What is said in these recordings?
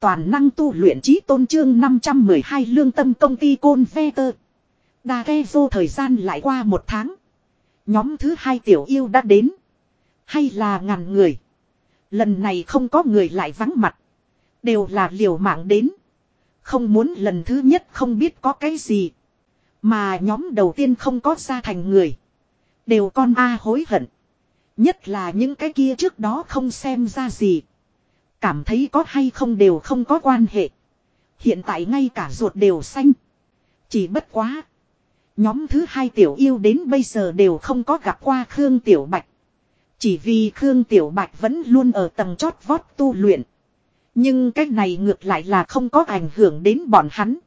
Toàn năng tu luyện trí tôn trương 512 lương tâm công ty Côn Ve Tơ. Đà ghe vô thời gian lại qua một tháng. Nhóm thứ hai tiểu yêu đã đến. Hay là ngàn người. Lần này không có người lại vắng mặt. Đều là liều mạng đến. Không muốn lần thứ nhất không biết có cái gì. Mà nhóm đầu tiên không có ra thành người. Đều con A hối hận. Nhất là những cái kia trước đó không xem ra gì. Cảm thấy có hay không đều không có quan hệ. Hiện tại ngay cả ruột đều xanh. Chỉ bất quá. Nhóm thứ hai tiểu yêu đến bây giờ đều không có gặp qua Khương Tiểu Bạch. Chỉ vì Khương Tiểu Bạch vẫn luôn ở tầng chót vót tu luyện. Nhưng cái này ngược lại là không có ảnh hưởng đến bọn hắn.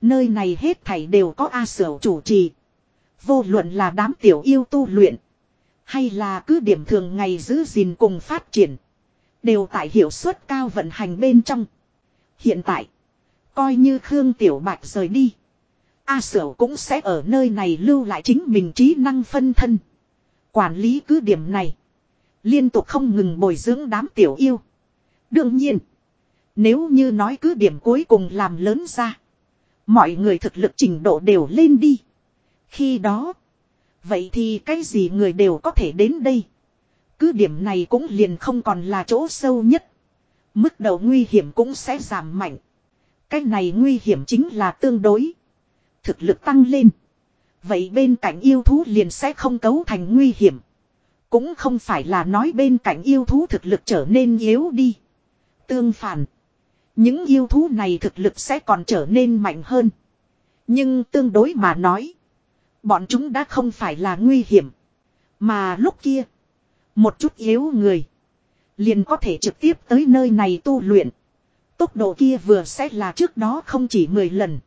Nơi này hết thảy đều có A Sở chủ trì. Vô luận là đám tiểu yêu tu luyện. Hay là cứ điểm thường ngày giữ gìn cùng phát triển. Đều tại hiệu suất cao vận hành bên trong. Hiện tại. Coi như Khương Tiểu Bạch rời đi. A Sở cũng sẽ ở nơi này lưu lại chính mình trí năng phân thân. Quản lý cứ điểm này. Liên tục không ngừng bồi dưỡng đám tiểu yêu. Đương nhiên. Nếu như nói cứ điểm cuối cùng làm lớn ra. Mọi người thực lực trình độ đều lên đi. Khi đó. Vậy thì cái gì người đều có thể đến đây. Cứ điểm này cũng liền không còn là chỗ sâu nhất. Mức độ nguy hiểm cũng sẽ giảm mạnh. Cái này nguy hiểm chính là tương đối. Thực lực tăng lên. Vậy bên cạnh yêu thú liền sẽ không cấu thành nguy hiểm. Cũng không phải là nói bên cạnh yêu thú thực lực trở nên yếu đi. Tương phản. Những yêu thú này thực lực sẽ còn trở nên mạnh hơn. Nhưng tương đối mà nói. Bọn chúng đã không phải là nguy hiểm. Mà lúc kia. Một chút yếu người. Liền có thể trực tiếp tới nơi này tu luyện. Tốc độ kia vừa sẽ là trước đó không chỉ 10 lần.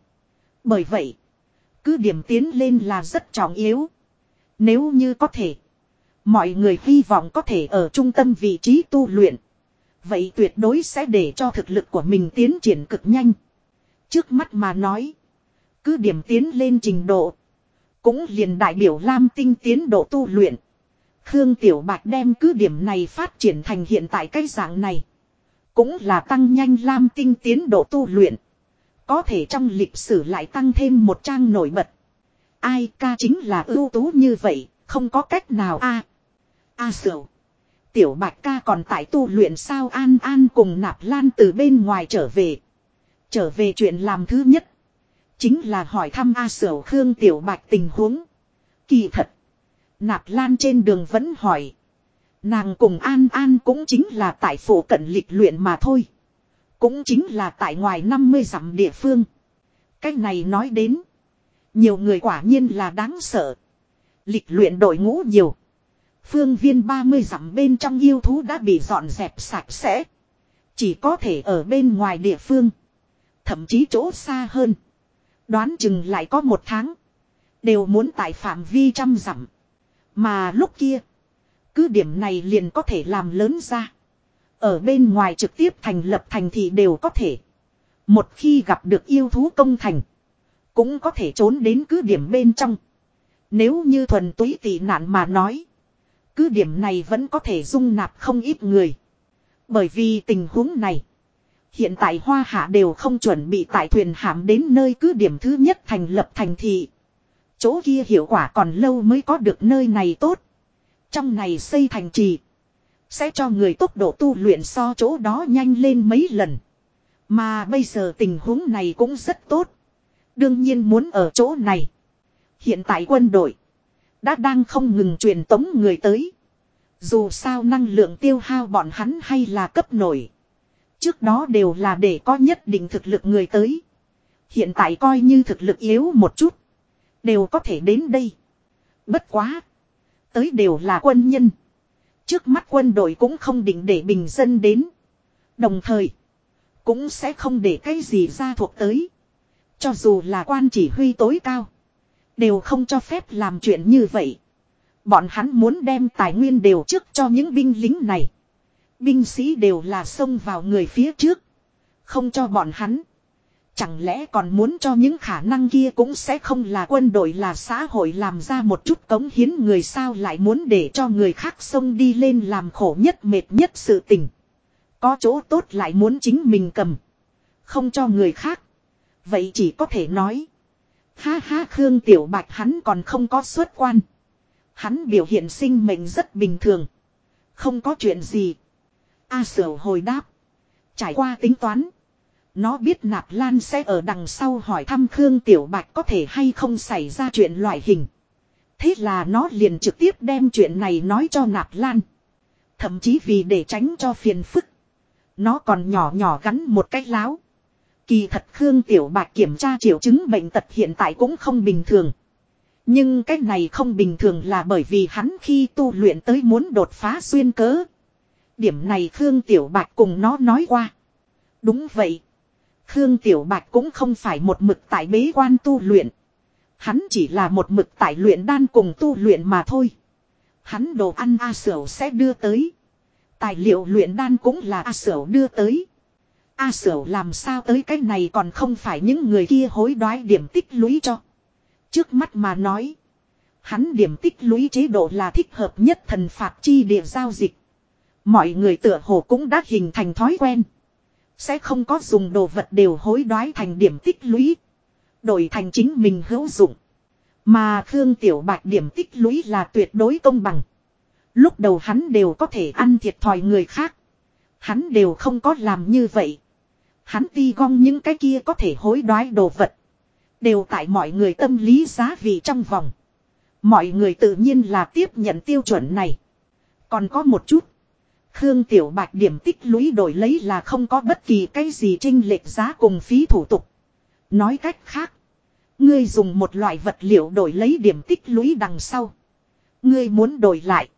Bởi vậy. Cứ điểm tiến lên là rất trọng yếu. Nếu như có thể. Mọi người hy vọng có thể ở trung tâm vị trí tu luyện. Vậy tuyệt đối sẽ để cho thực lực của mình tiến triển cực nhanh. Trước mắt mà nói. Cứ điểm tiến lên trình độ. Cũng liền đại biểu Lam Tinh tiến độ tu luyện. Khương Tiểu Bạch đem cứ điểm này phát triển thành hiện tại cái dạng này. Cũng là tăng nhanh Lam Tinh tiến độ tu luyện. Có thể trong lịch sử lại tăng thêm một trang nổi bật. Ai ca chính là ưu tú như vậy, không có cách nào a. A à. Tiểu bạch ca còn tại tu luyện sao an an cùng nạp lan từ bên ngoài trở về. Trở về chuyện làm thứ nhất. Chính là hỏi thăm A Sở Khương Tiểu Bạch tình huống. Kỳ thật. Nạp Lan trên đường vẫn hỏi. Nàng cùng An An cũng chính là tại phủ cận lịch luyện mà thôi. Cũng chính là tại ngoài 50 dặm địa phương. Cách này nói đến. Nhiều người quả nhiên là đáng sợ. Lịch luyện đội ngũ nhiều. Phương viên 30 dặm bên trong yêu thú đã bị dọn dẹp sạch sẽ. Chỉ có thể ở bên ngoài địa phương. Thậm chí chỗ xa hơn. Đoán chừng lại có một tháng. Đều muốn tại phạm vi trăm dặm. Mà lúc kia. Cứ điểm này liền có thể làm lớn ra. Ở bên ngoài trực tiếp thành lập thành thị đều có thể. Một khi gặp được yêu thú công thành. Cũng có thể trốn đến cứ điểm bên trong. Nếu như thuần túy tị nạn mà nói. Cứ điểm này vẫn có thể dung nạp không ít người. Bởi vì tình huống này. Hiện tại hoa hạ đều không chuẩn bị tại thuyền hạm đến nơi cứ điểm thứ nhất thành lập thành thị. Chỗ kia hiệu quả còn lâu mới có được nơi này tốt. Trong này xây thành trì. Sẽ cho người tốc độ tu luyện so chỗ đó nhanh lên mấy lần. Mà bây giờ tình huống này cũng rất tốt. Đương nhiên muốn ở chỗ này. Hiện tại quân đội. Đã đang không ngừng truyền tống người tới. Dù sao năng lượng tiêu hao bọn hắn hay là cấp nổi. Trước đó đều là để có nhất định thực lực người tới. Hiện tại coi như thực lực yếu một chút. Đều có thể đến đây. Bất quá. Tới đều là quân nhân. Trước mắt quân đội cũng không định để bình dân đến. Đồng thời. Cũng sẽ không để cái gì ra thuộc tới. Cho dù là quan chỉ huy tối cao. Đều không cho phép làm chuyện như vậy. Bọn hắn muốn đem tài nguyên đều trước cho những binh lính này. Binh sĩ đều là xông vào người phía trước. Không cho bọn hắn. Chẳng lẽ còn muốn cho những khả năng kia cũng sẽ không là quân đội là xã hội làm ra một chút cống hiến người sao lại muốn để cho người khác xông đi lên làm khổ nhất mệt nhất sự tình. Có chỗ tốt lại muốn chính mình cầm. Không cho người khác. Vậy chỉ có thể nói. Ha ha Khương Tiểu Bạch hắn còn không có xuất quan. Hắn biểu hiện sinh mệnh rất bình thường. Không có chuyện gì. A Sở hồi đáp. Trải qua tính toán. Nó biết Nạp Lan sẽ ở đằng sau hỏi thăm Khương Tiểu Bạch có thể hay không xảy ra chuyện loại hình. Thế là nó liền trực tiếp đem chuyện này nói cho Nạp Lan. Thậm chí vì để tránh cho phiền phức. Nó còn nhỏ nhỏ gắn một cách láo. Kỳ thật Khương Tiểu Bạch kiểm tra triệu chứng bệnh tật hiện tại cũng không bình thường. Nhưng cái này không bình thường là bởi vì hắn khi tu luyện tới muốn đột phá xuyên cớ. Điểm này Khương Tiểu Bạch cùng nó nói qua. Đúng vậy. Khương Tiểu Bạch cũng không phải một mực tại bế quan tu luyện. Hắn chỉ là một mực tại luyện đan cùng tu luyện mà thôi. Hắn đồ ăn A Sở sẽ đưa tới. Tài liệu luyện đan cũng là A Sở đưa tới. A Sở làm sao tới cái này còn không phải những người kia hối đoái điểm tích lũy cho. Trước mắt mà nói. Hắn điểm tích lũy chế độ là thích hợp nhất thần phạt chi địa giao dịch. Mọi người tựa hồ cũng đã hình thành thói quen. Sẽ không có dùng đồ vật đều hối đoái thành điểm tích lũy. Đổi thành chính mình hữu dụng. Mà Khương Tiểu Bạch điểm tích lũy là tuyệt đối công bằng. Lúc đầu hắn đều có thể ăn thiệt thòi người khác. Hắn đều không có làm như vậy. Hắn ti gom những cái kia có thể hối đoái đồ vật. Đều tại mọi người tâm lý giá vị trong vòng. Mọi người tự nhiên là tiếp nhận tiêu chuẩn này. Còn có một chút. Khương Tiểu Bạch điểm tích lũy đổi lấy là không có bất kỳ cái gì trinh lệch giá cùng phí thủ tục. Nói cách khác. Ngươi dùng một loại vật liệu đổi lấy điểm tích lũy đằng sau. Ngươi muốn đổi lại.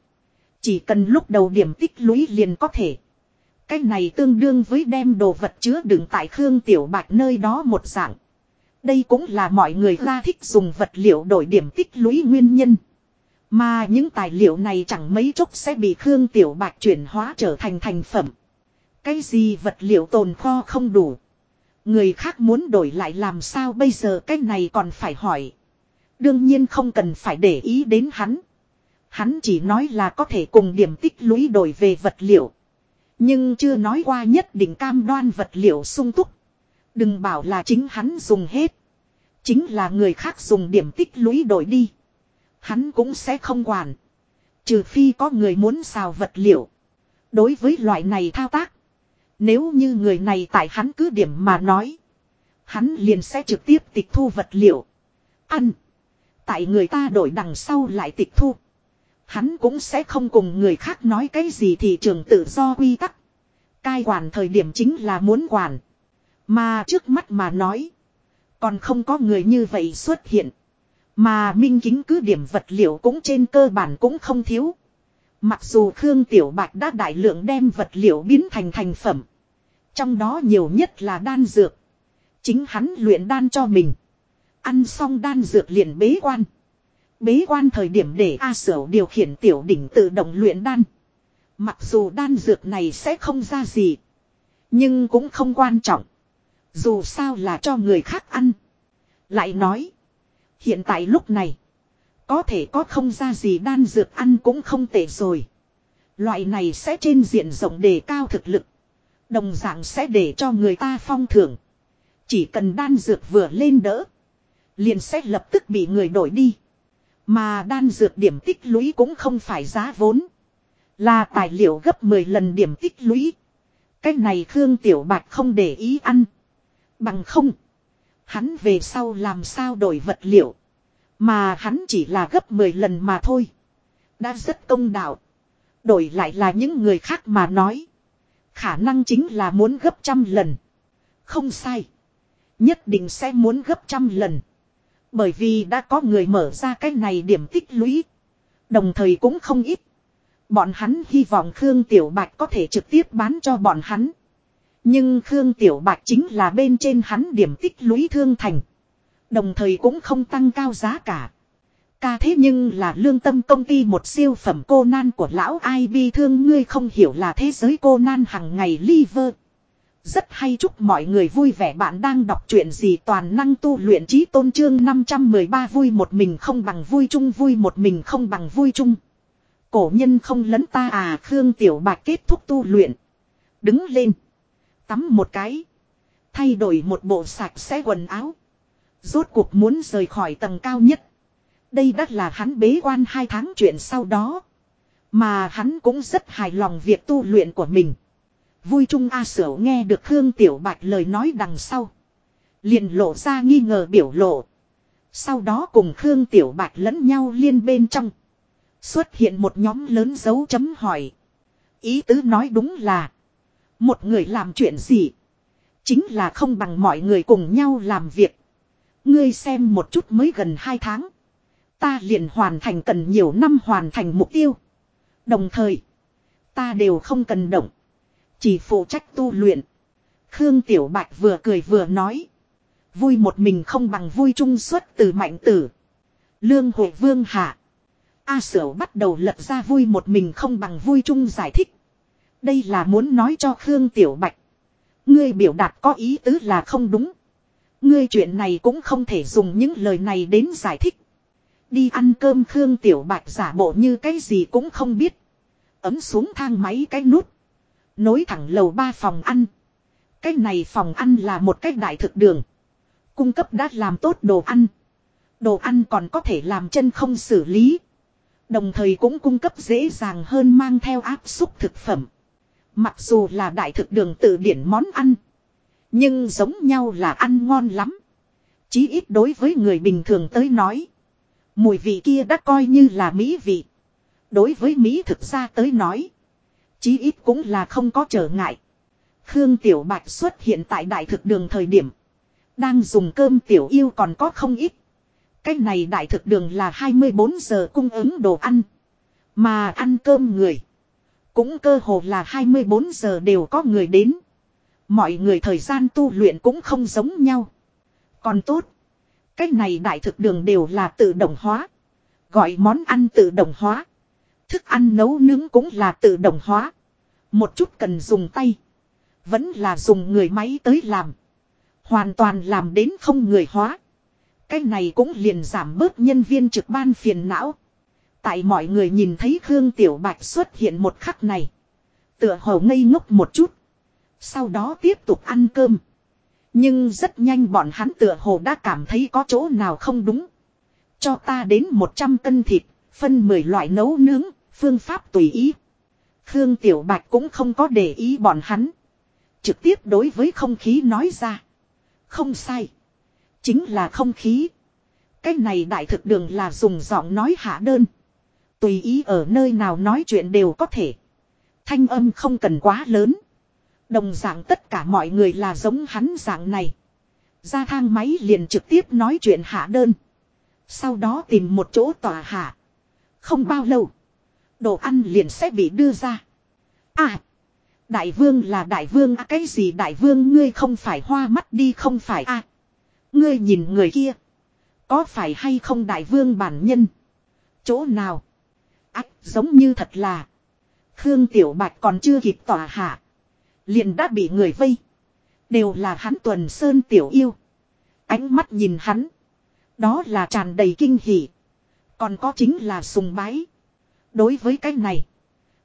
Chỉ cần lúc đầu điểm tích lũy liền có thể. Cái này tương đương với đem đồ vật chứa đựng tại Khương Tiểu Bạch nơi đó một dạng. Đây cũng là mọi người ra thích dùng vật liệu đổi điểm tích lũy nguyên nhân. Mà những tài liệu này chẳng mấy chốc sẽ bị Khương Tiểu Bạch chuyển hóa trở thành thành phẩm. Cái gì vật liệu tồn kho không đủ. Người khác muốn đổi lại làm sao bây giờ cái này còn phải hỏi. Đương nhiên không cần phải để ý đến hắn. Hắn chỉ nói là có thể cùng điểm tích lũy đổi về vật liệu. Nhưng chưa nói qua nhất định cam đoan vật liệu sung túc. Đừng bảo là chính hắn dùng hết. Chính là người khác dùng điểm tích lũy đổi đi. Hắn cũng sẽ không quản. Trừ phi có người muốn xào vật liệu. Đối với loại này thao tác. Nếu như người này tại hắn cứ điểm mà nói. Hắn liền sẽ trực tiếp tịch thu vật liệu. Ăn. Tại người ta đổi đằng sau lại tịch thu. Hắn cũng sẽ không cùng người khác nói cái gì thị trường tự do quy tắc. Cai quản thời điểm chính là muốn quản. Mà trước mắt mà nói. Còn không có người như vậy xuất hiện. Mà minh kính cứ điểm vật liệu cũng trên cơ bản cũng không thiếu. Mặc dù Khương Tiểu Bạch đã đại lượng đem vật liệu biến thành thành phẩm. Trong đó nhiều nhất là đan dược. Chính hắn luyện đan cho mình. Ăn xong đan dược liền bế quan. Bế quan thời điểm để A Sở điều khiển tiểu đỉnh tự động luyện đan. Mặc dù đan dược này sẽ không ra gì. Nhưng cũng không quan trọng. Dù sao là cho người khác ăn. Lại nói. Hiện tại lúc này. Có thể có không ra gì đan dược ăn cũng không tệ rồi. Loại này sẽ trên diện rộng đề cao thực lực. Đồng dạng sẽ để cho người ta phong thưởng. Chỉ cần đan dược vừa lên đỡ. Liền sẽ lập tức bị người đổi đi. Mà đan dược điểm tích lũy cũng không phải giá vốn. Là tài liệu gấp 10 lần điểm tích lũy. cách này Khương Tiểu Bạch không để ý ăn. Bằng không. Hắn về sau làm sao đổi vật liệu. Mà hắn chỉ là gấp 10 lần mà thôi. Đã rất công đạo. Đổi lại là những người khác mà nói. Khả năng chính là muốn gấp trăm lần. Không sai. Nhất định sẽ muốn gấp trăm lần. Bởi vì đã có người mở ra cái này điểm tích lũy. Đồng thời cũng không ít. Bọn hắn hy vọng Khương Tiểu Bạch có thể trực tiếp bán cho bọn hắn. Nhưng Khương Tiểu Bạch chính là bên trên hắn điểm tích lũy thương thành. Đồng thời cũng không tăng cao giá cả. Ca thế nhưng là lương tâm công ty một siêu phẩm cô nan của lão ai bi thương ngươi không hiểu là thế giới cô nan hằng ngày liver. Rất hay chúc mọi người vui vẻ bạn đang đọc truyện gì toàn năng tu luyện trí tôn trương 513 vui một mình không bằng vui chung vui một mình không bằng vui chung. Cổ nhân không lấn ta à Khương Tiểu Bạch kết thúc tu luyện. Đứng lên. Tắm một cái. Thay đổi một bộ sạch sẽ quần áo. Rốt cuộc muốn rời khỏi tầng cao nhất. Đây đắt là hắn bế quan hai tháng chuyện sau đó. Mà hắn cũng rất hài lòng việc tu luyện của mình. Vui trung A Sở nghe được Khương Tiểu Bạch lời nói đằng sau. Liền lộ ra nghi ngờ biểu lộ. Sau đó cùng Khương Tiểu Bạch lẫn nhau liên bên trong. Xuất hiện một nhóm lớn dấu chấm hỏi. Ý tứ nói đúng là. Một người làm chuyện gì. Chính là không bằng mọi người cùng nhau làm việc. Ngươi xem một chút mới gần hai tháng. Ta liền hoàn thành cần nhiều năm hoàn thành mục tiêu. Đồng thời. Ta đều không cần động. Chỉ phụ trách tu luyện. Khương Tiểu Bạch vừa cười vừa nói. Vui một mình không bằng vui chung xuất từ mạnh tử. Lương Hội Vương hạ. A Sở bắt đầu lật ra vui một mình không bằng vui chung giải thích. Đây là muốn nói cho Khương Tiểu Bạch. Ngươi biểu đạt có ý tứ là không đúng. Ngươi chuyện này cũng không thể dùng những lời này đến giải thích. Đi ăn cơm Khương Tiểu Bạch giả bộ như cái gì cũng không biết. Ấm xuống thang máy cái nút. Nối thẳng lầu ba phòng ăn. Cái này phòng ăn là một cái đại thực đường. Cung cấp đã làm tốt đồ ăn. Đồ ăn còn có thể làm chân không xử lý. Đồng thời cũng cung cấp dễ dàng hơn mang theo áp xúc thực phẩm. Mặc dù là đại thực đường tự điển món ăn. Nhưng giống nhau là ăn ngon lắm. Chí ít đối với người bình thường tới nói. Mùi vị kia đã coi như là mỹ vị. Đối với Mỹ thực ra tới nói. Chí ít cũng là không có trở ngại. Khương Tiểu Bạch xuất hiện tại đại thực đường thời điểm. Đang dùng cơm tiểu yêu còn có không ít. Cách này đại thực đường là 24 giờ cung ứng đồ ăn. Mà ăn cơm người. Cũng cơ hồ là 24 giờ đều có người đến. Mọi người thời gian tu luyện cũng không giống nhau. Còn tốt. Cái này đại thực đường đều là tự động hóa. Gọi món ăn tự động hóa. Thức ăn nấu nướng cũng là tự động hóa. Một chút cần dùng tay. Vẫn là dùng người máy tới làm. Hoàn toàn làm đến không người hóa. Cái này cũng liền giảm bớt nhân viên trực ban phiền não. Tại mọi người nhìn thấy Khương Tiểu Bạch xuất hiện một khắc này. Tựa hồ ngây ngốc một chút. Sau đó tiếp tục ăn cơm. Nhưng rất nhanh bọn hắn tựa hồ đã cảm thấy có chỗ nào không đúng. Cho ta đến 100 cân thịt, phân 10 loại nấu nướng, phương pháp tùy ý. Khương Tiểu Bạch cũng không có để ý bọn hắn. Trực tiếp đối với không khí nói ra. Không sai. Chính là không khí. Cái này đại thực đường là dùng giọng nói hạ đơn. Tùy ý ở nơi nào nói chuyện đều có thể. Thanh âm không cần quá lớn. Đồng dạng tất cả mọi người là giống hắn dạng này. Ra thang máy liền trực tiếp nói chuyện hạ đơn. Sau đó tìm một chỗ tòa hạ. Không bao lâu. Đồ ăn liền sẽ bị đưa ra. À. Đại vương là đại vương à, cái gì đại vương ngươi không phải hoa mắt đi không phải à. Ngươi nhìn người kia. Có phải hay không đại vương bản nhân. Chỗ nào. Ách, giống như thật là. Khương Tiểu Bạch còn chưa kịp tỏa hạ. Liền đã bị người vây. Đều là hắn tuần sơn tiểu yêu. Ánh mắt nhìn hắn. Đó là tràn đầy kinh hỉ. Còn có chính là sùng bái. Đối với cái này.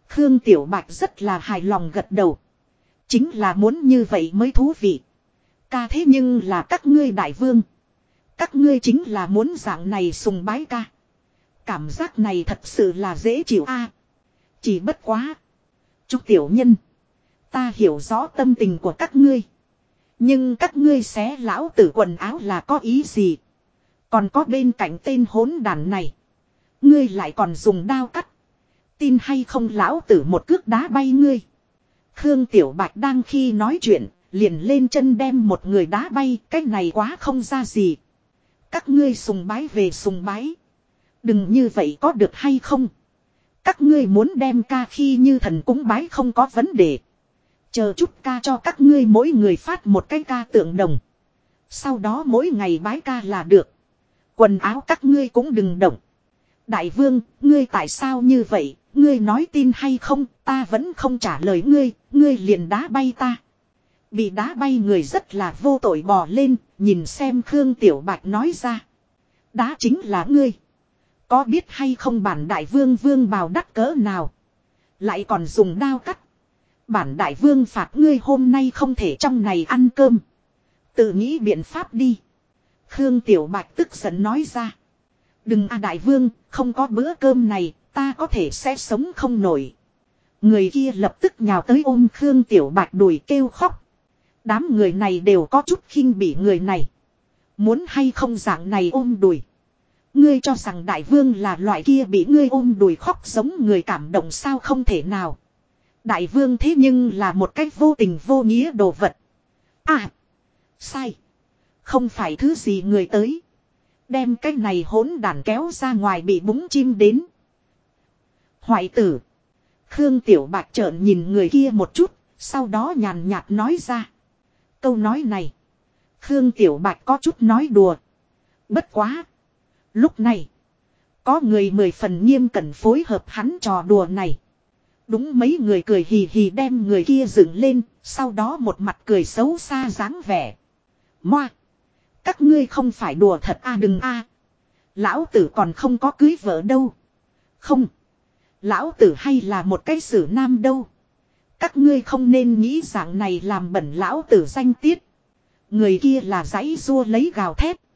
Khương Tiểu Bạch rất là hài lòng gật đầu. Chính là muốn như vậy mới thú vị. Ca thế nhưng là các ngươi đại vương. Các ngươi chính là muốn dạng này sùng bái ca. Cảm giác này thật sự là dễ chịu a. chỉ bất quá. Chúc tiểu nhân. Ta hiểu rõ tâm tình của các ngươi. Nhưng các ngươi xé lão tử quần áo là có ý gì? Còn có bên cạnh tên hỗn đàn này. Ngươi lại còn dùng đao cắt. Tin hay không lão tử một cước đá bay ngươi. Khương Tiểu Bạch đang khi nói chuyện, liền lên chân đem một người đá bay, cái này quá không ra gì. Các ngươi sùng bái về sùng bái. Đừng như vậy có được hay không? Các ngươi muốn đem ca khi như thần cúng bái không có vấn đề. Chờ chút ca cho các ngươi mỗi người phát một cái ca tượng đồng. Sau đó mỗi ngày bái ca là được. Quần áo các ngươi cũng đừng động. Đại vương, ngươi tại sao như vậy, ngươi nói tin hay không, ta vẫn không trả lời ngươi, ngươi liền đá bay ta. Bị đá bay người rất là vô tội bò lên, nhìn xem Khương Tiểu Bạch nói ra. Đá chính là ngươi. Có biết hay không bản đại vương vương bào đắc cỡ nào. Lại còn dùng đao cắt. Bản đại vương phạt ngươi hôm nay không thể trong này ăn cơm. Tự nghĩ biện pháp đi. Khương Tiểu Bạch tức giận nói ra. Đừng a đại vương, không có bữa cơm này, ta có thể sẽ sống không nổi. Người kia lập tức nhào tới ôm Khương Tiểu Bạch đùi kêu khóc. Đám người này đều có chút khinh bỉ người này. Muốn hay không dạng này ôm đùi. Ngươi cho rằng đại vương là loại kia bị ngươi ôm đùi khóc giống người cảm động sao không thể nào. Đại vương thế nhưng là một cách vô tình vô nghĩa đồ vật. À. Sai. Không phải thứ gì người tới. Đem cái này hỗn đàn kéo ra ngoài bị búng chim đến. Hoại tử. Khương Tiểu Bạch trợn nhìn người kia một chút. Sau đó nhàn nhạt nói ra. Câu nói này. Khương Tiểu Bạch có chút nói đùa. Bất quá. Lúc này. Có người mười phần nghiêm cẩn phối hợp hắn trò đùa này. Đúng mấy người cười hì hì đem người kia dựng lên. Sau đó một mặt cười xấu xa dáng vẻ. Moa. Các ngươi không phải đùa thật a đừng a. Lão tử còn không có cưới vợ đâu. Không. Lão tử hay là một cái sử nam đâu. Các ngươi không nên nghĩ dạng này làm bẩn lão tử danh tiết. Người kia là giấy rua lấy gào thét.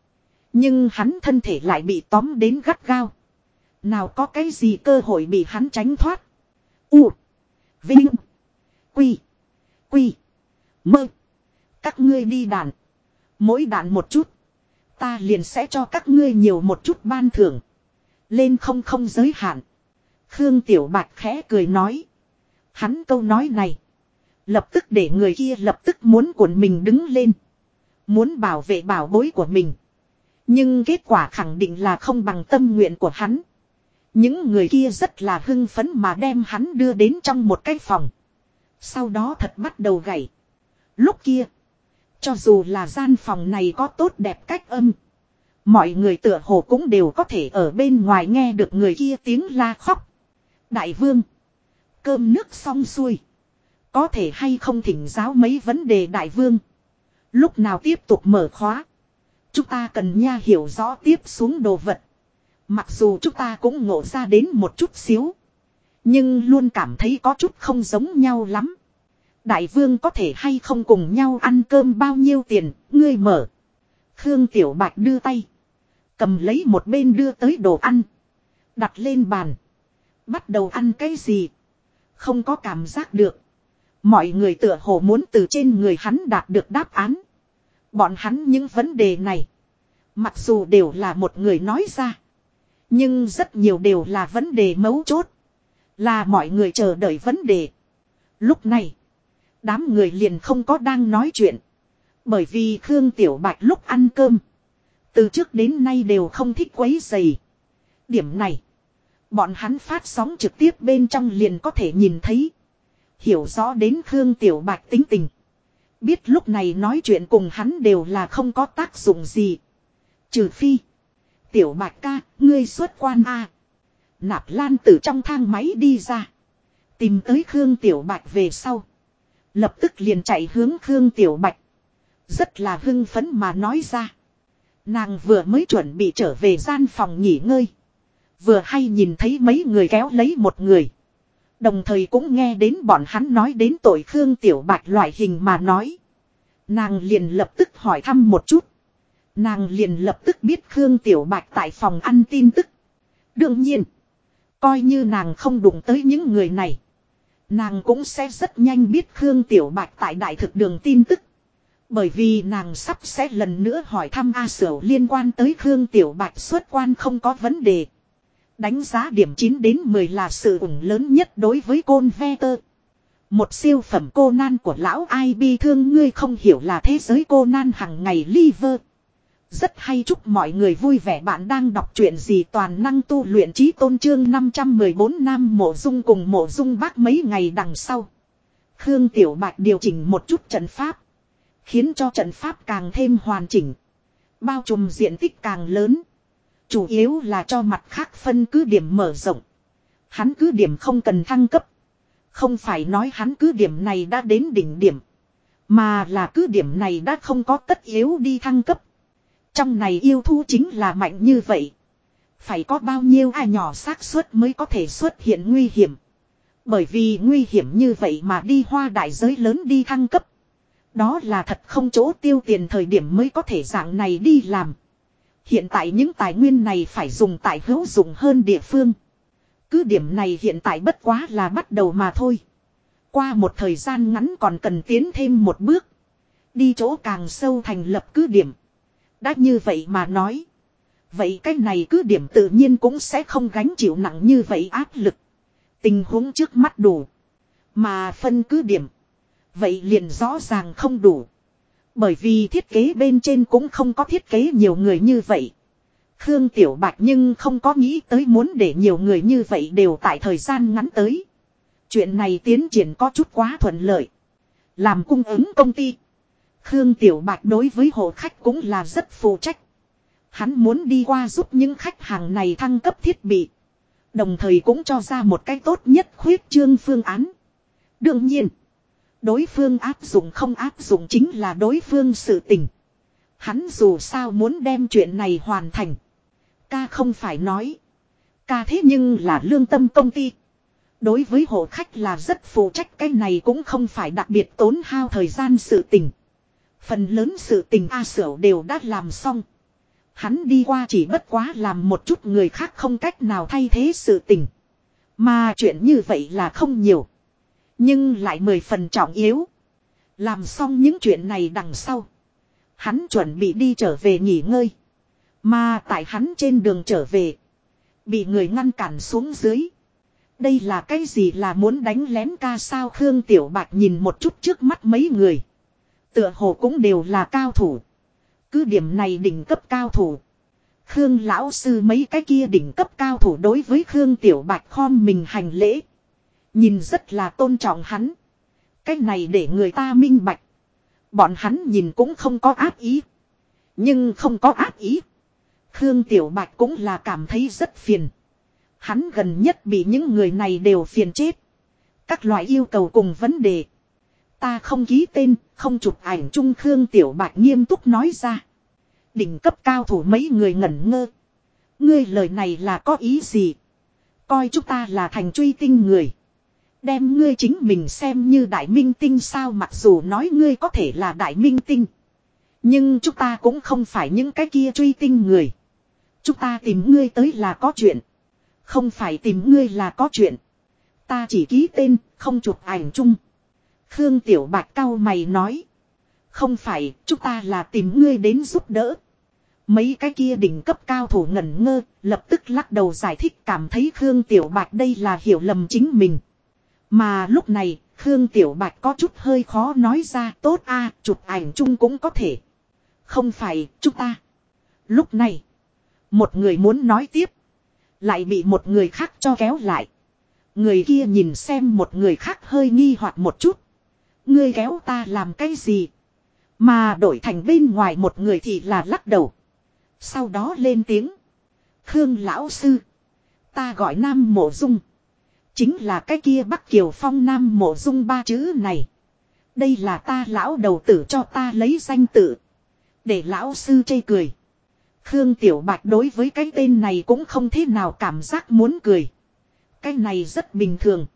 Nhưng hắn thân thể lại bị tóm đến gắt gao. Nào có cái gì cơ hội bị hắn tránh thoát. U. Vinh. Quy. Quy. Mơ. Các ngươi đi đàn. Mỗi đạn một chút. Ta liền sẽ cho các ngươi nhiều một chút ban thưởng. Lên không không giới hạn. Khương Tiểu Bạch khẽ cười nói. Hắn câu nói này. Lập tức để người kia lập tức muốn cuộn mình đứng lên. Muốn bảo vệ bảo bối của mình. Nhưng kết quả khẳng định là không bằng tâm nguyện của hắn. Những người kia rất là hưng phấn mà đem hắn đưa đến trong một cái phòng. Sau đó thật bắt đầu gãy. Lúc kia. Cho dù là gian phòng này có tốt đẹp cách âm. Mọi người tựa hồ cũng đều có thể ở bên ngoài nghe được người kia tiếng la khóc. Đại vương. Cơm nước xong xuôi. Có thể hay không thỉnh giáo mấy vấn đề đại vương. Lúc nào tiếp tục mở khóa. Chúng ta cần nha hiểu rõ tiếp xuống đồ vật. Mặc dù chúng ta cũng ngộ ra đến một chút xíu. Nhưng luôn cảm thấy có chút không giống nhau lắm. Đại vương có thể hay không cùng nhau ăn cơm bao nhiêu tiền, ngươi mở. Khương Tiểu Bạch đưa tay. Cầm lấy một bên đưa tới đồ ăn. Đặt lên bàn. Bắt đầu ăn cái gì? Không có cảm giác được. Mọi người tựa hồ muốn từ trên người hắn đạt được đáp án. Bọn hắn những vấn đề này. Mặc dù đều là một người nói ra. Nhưng rất nhiều đều là vấn đề mấu chốt. Là mọi người chờ đợi vấn đề. Lúc này. Đám người liền không có đang nói chuyện. Bởi vì Khương Tiểu Bạch lúc ăn cơm. Từ trước đến nay đều không thích quấy dày. Điểm này. Bọn hắn phát sóng trực tiếp bên trong liền có thể nhìn thấy. Hiểu rõ đến Khương Tiểu Bạch tính tình. Biết lúc này nói chuyện cùng hắn đều là không có tác dụng gì. Trừ phi. Tiểu Bạch ca, ngươi xuất quan A. Nạp lan từ trong thang máy đi ra. Tìm tới Khương Tiểu Bạch về sau. Lập tức liền chạy hướng Khương Tiểu Bạch. Rất là hưng phấn mà nói ra. Nàng vừa mới chuẩn bị trở về gian phòng nghỉ ngơi. Vừa hay nhìn thấy mấy người kéo lấy một người. Đồng thời cũng nghe đến bọn hắn nói đến tội Khương Tiểu Bạch loại hình mà nói. Nàng liền lập tức hỏi thăm một chút. Nàng liền lập tức biết Khương Tiểu Bạch tại phòng ăn tin tức. Đương nhiên. Coi như nàng không đụng tới những người này. Nàng cũng sẽ rất nhanh biết Khương Tiểu Bạch tại đại thực đường tin tức. Bởi vì nàng sắp sẽ lần nữa hỏi thăm A Sở liên quan tới Khương Tiểu Bạch xuất quan không có vấn đề. Đánh giá điểm 9 đến 10 là sự ủng lớn nhất đối với côn ve tơ. Một siêu phẩm cô nan của lão ai bi thương ngươi không hiểu là thế giới cô nan hằng ngày liver. Rất hay chúc mọi người vui vẻ bạn đang đọc truyện gì toàn năng tu luyện trí tôn trương 514 nam mộ dung cùng mộ dung bác mấy ngày đằng sau. Khương Tiểu Bạch điều chỉnh một chút trận pháp. Khiến cho trận pháp càng thêm hoàn chỉnh. Bao trùm diện tích càng lớn. Chủ yếu là cho mặt khác phân cứ điểm mở rộng. Hắn cứ điểm không cần thăng cấp. Không phải nói hắn cứ điểm này đã đến đỉnh điểm. Mà là cứ điểm này đã không có tất yếu đi thăng cấp. Trong này yêu thú chính là mạnh như vậy. Phải có bao nhiêu ai nhỏ xác suất mới có thể xuất hiện nguy hiểm. Bởi vì nguy hiểm như vậy mà đi hoa đại giới lớn đi thăng cấp. Đó là thật không chỗ tiêu tiền thời điểm mới có thể dạng này đi làm. Hiện tại những tài nguyên này phải dùng tại hữu dụng hơn địa phương. Cứ điểm này hiện tại bất quá là bắt đầu mà thôi. Qua một thời gian ngắn còn cần tiến thêm một bước. Đi chỗ càng sâu thành lập cứ điểm. Đã như vậy mà nói. Vậy cái này cứ điểm tự nhiên cũng sẽ không gánh chịu nặng như vậy áp lực. Tình huống trước mắt đủ. Mà phân cứ điểm. Vậy liền rõ ràng không đủ. Bởi vì thiết kế bên trên cũng không có thiết kế nhiều người như vậy. Khương Tiểu Bạch nhưng không có nghĩ tới muốn để nhiều người như vậy đều tại thời gian ngắn tới. Chuyện này tiến triển có chút quá thuận lợi. Làm cung ứng công ty. Khương Tiểu Bạch đối với hộ khách cũng là rất phụ trách. Hắn muốn đi qua giúp những khách hàng này thăng cấp thiết bị. Đồng thời cũng cho ra một cách tốt nhất khuyết trương phương án. Đương nhiên. Đối phương áp dụng không áp dụng chính là đối phương sự tình. Hắn dù sao muốn đem chuyện này hoàn thành. Ca không phải nói. Ca thế nhưng là lương tâm công ty. Đối với hộ khách là rất phụ trách, cái này cũng không phải đặc biệt tốn hao thời gian sự tình. Phần lớn sự tình A Sửu đều đã làm xong. Hắn đi qua chỉ bất quá làm một chút người khác không cách nào thay thế sự tình. Mà chuyện như vậy là không nhiều. Nhưng lại mười phần trọng yếu. Làm xong những chuyện này đằng sau. Hắn chuẩn bị đi trở về nghỉ ngơi. Mà tại hắn trên đường trở về. Bị người ngăn cản xuống dưới. Đây là cái gì là muốn đánh lén ca sao Khương Tiểu Bạch nhìn một chút trước mắt mấy người. Tựa hồ cũng đều là cao thủ. Cứ điểm này đỉnh cấp cao thủ. Khương lão sư mấy cái kia đỉnh cấp cao thủ đối với Khương Tiểu Bạch khom mình hành lễ. Nhìn rất là tôn trọng hắn. Cái này để người ta minh bạch. Bọn hắn nhìn cũng không có ác ý. Nhưng không có ác ý. Khương Tiểu Bạch cũng là cảm thấy rất phiền. Hắn gần nhất bị những người này đều phiền chết. Các loại yêu cầu cùng vấn đề. Ta không ký tên, không chụp ảnh chung Khương Tiểu Bạch nghiêm túc nói ra. Đỉnh cấp cao thủ mấy người ngẩn ngơ. Ngươi lời này là có ý gì? Coi chúng ta là thành truy tinh người. Đem ngươi chính mình xem như đại minh tinh sao mặc dù nói ngươi có thể là đại minh tinh. Nhưng chúng ta cũng không phải những cái kia truy tinh người. Chúng ta tìm ngươi tới là có chuyện. Không phải tìm ngươi là có chuyện. Ta chỉ ký tên, không chụp ảnh chung. Khương Tiểu Bạch cao mày nói. Không phải, chúng ta là tìm ngươi đến giúp đỡ. Mấy cái kia đỉnh cấp cao thủ ngẩn ngơ, lập tức lắc đầu giải thích cảm thấy Khương Tiểu Bạch đây là hiểu lầm chính mình. Mà lúc này, Khương Tiểu Bạch có chút hơi khó nói ra tốt a chụp ảnh chung cũng có thể. Không phải, chúng ta. Lúc này, một người muốn nói tiếp. Lại bị một người khác cho kéo lại. Người kia nhìn xem một người khác hơi nghi hoặc một chút. Ngươi kéo ta làm cái gì? Mà đổi thành bên ngoài một người thì là lắc đầu. Sau đó lên tiếng. Khương lão sư. Ta gọi Nam Mộ Dung. Chính là cái kia Bắc Kiều Phong Nam Mộ Dung ba chữ này. Đây là ta lão đầu tử cho ta lấy danh tự. Để lão sư chê cười. Khương Tiểu Bạch đối với cái tên này cũng không thế nào cảm giác muốn cười. Cái này rất bình thường.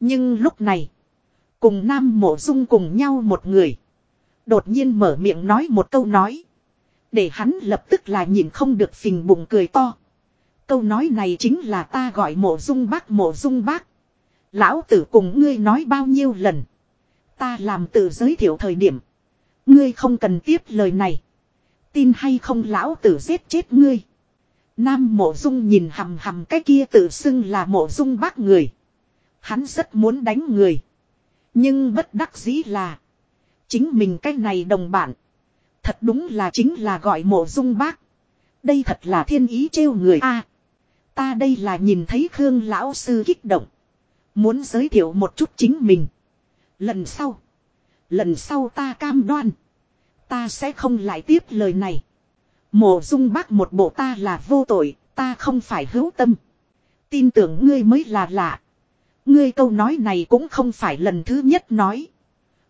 Nhưng lúc này. Cùng Nam Mộ Dung cùng nhau một người. Đột nhiên mở miệng nói một câu nói. Để hắn lập tức là nhìn không được phình bụng cười to. Câu nói này chính là ta gọi mộ dung bác, mộ dung bác. Lão tử cùng ngươi nói bao nhiêu lần. Ta làm tự giới thiệu thời điểm. Ngươi không cần tiếp lời này. Tin hay không lão tử giết chết ngươi. Nam mộ dung nhìn hầm hầm cái kia tự xưng là mộ dung bác người. Hắn rất muốn đánh người. Nhưng bất đắc dĩ là. Chính mình cái này đồng bản. Thật đúng là chính là gọi mộ dung bác. Đây thật là thiên ý trêu người a ta đây là nhìn thấy Khương lão sư kích động. Muốn giới thiệu một chút chính mình. Lần sau. Lần sau ta cam đoan. Ta sẽ không lại tiếp lời này. Mộ dung bác một bộ ta là vô tội, ta không phải hữu tâm. Tin tưởng ngươi mới là lạ. Ngươi câu nói này cũng không phải lần thứ nhất nói.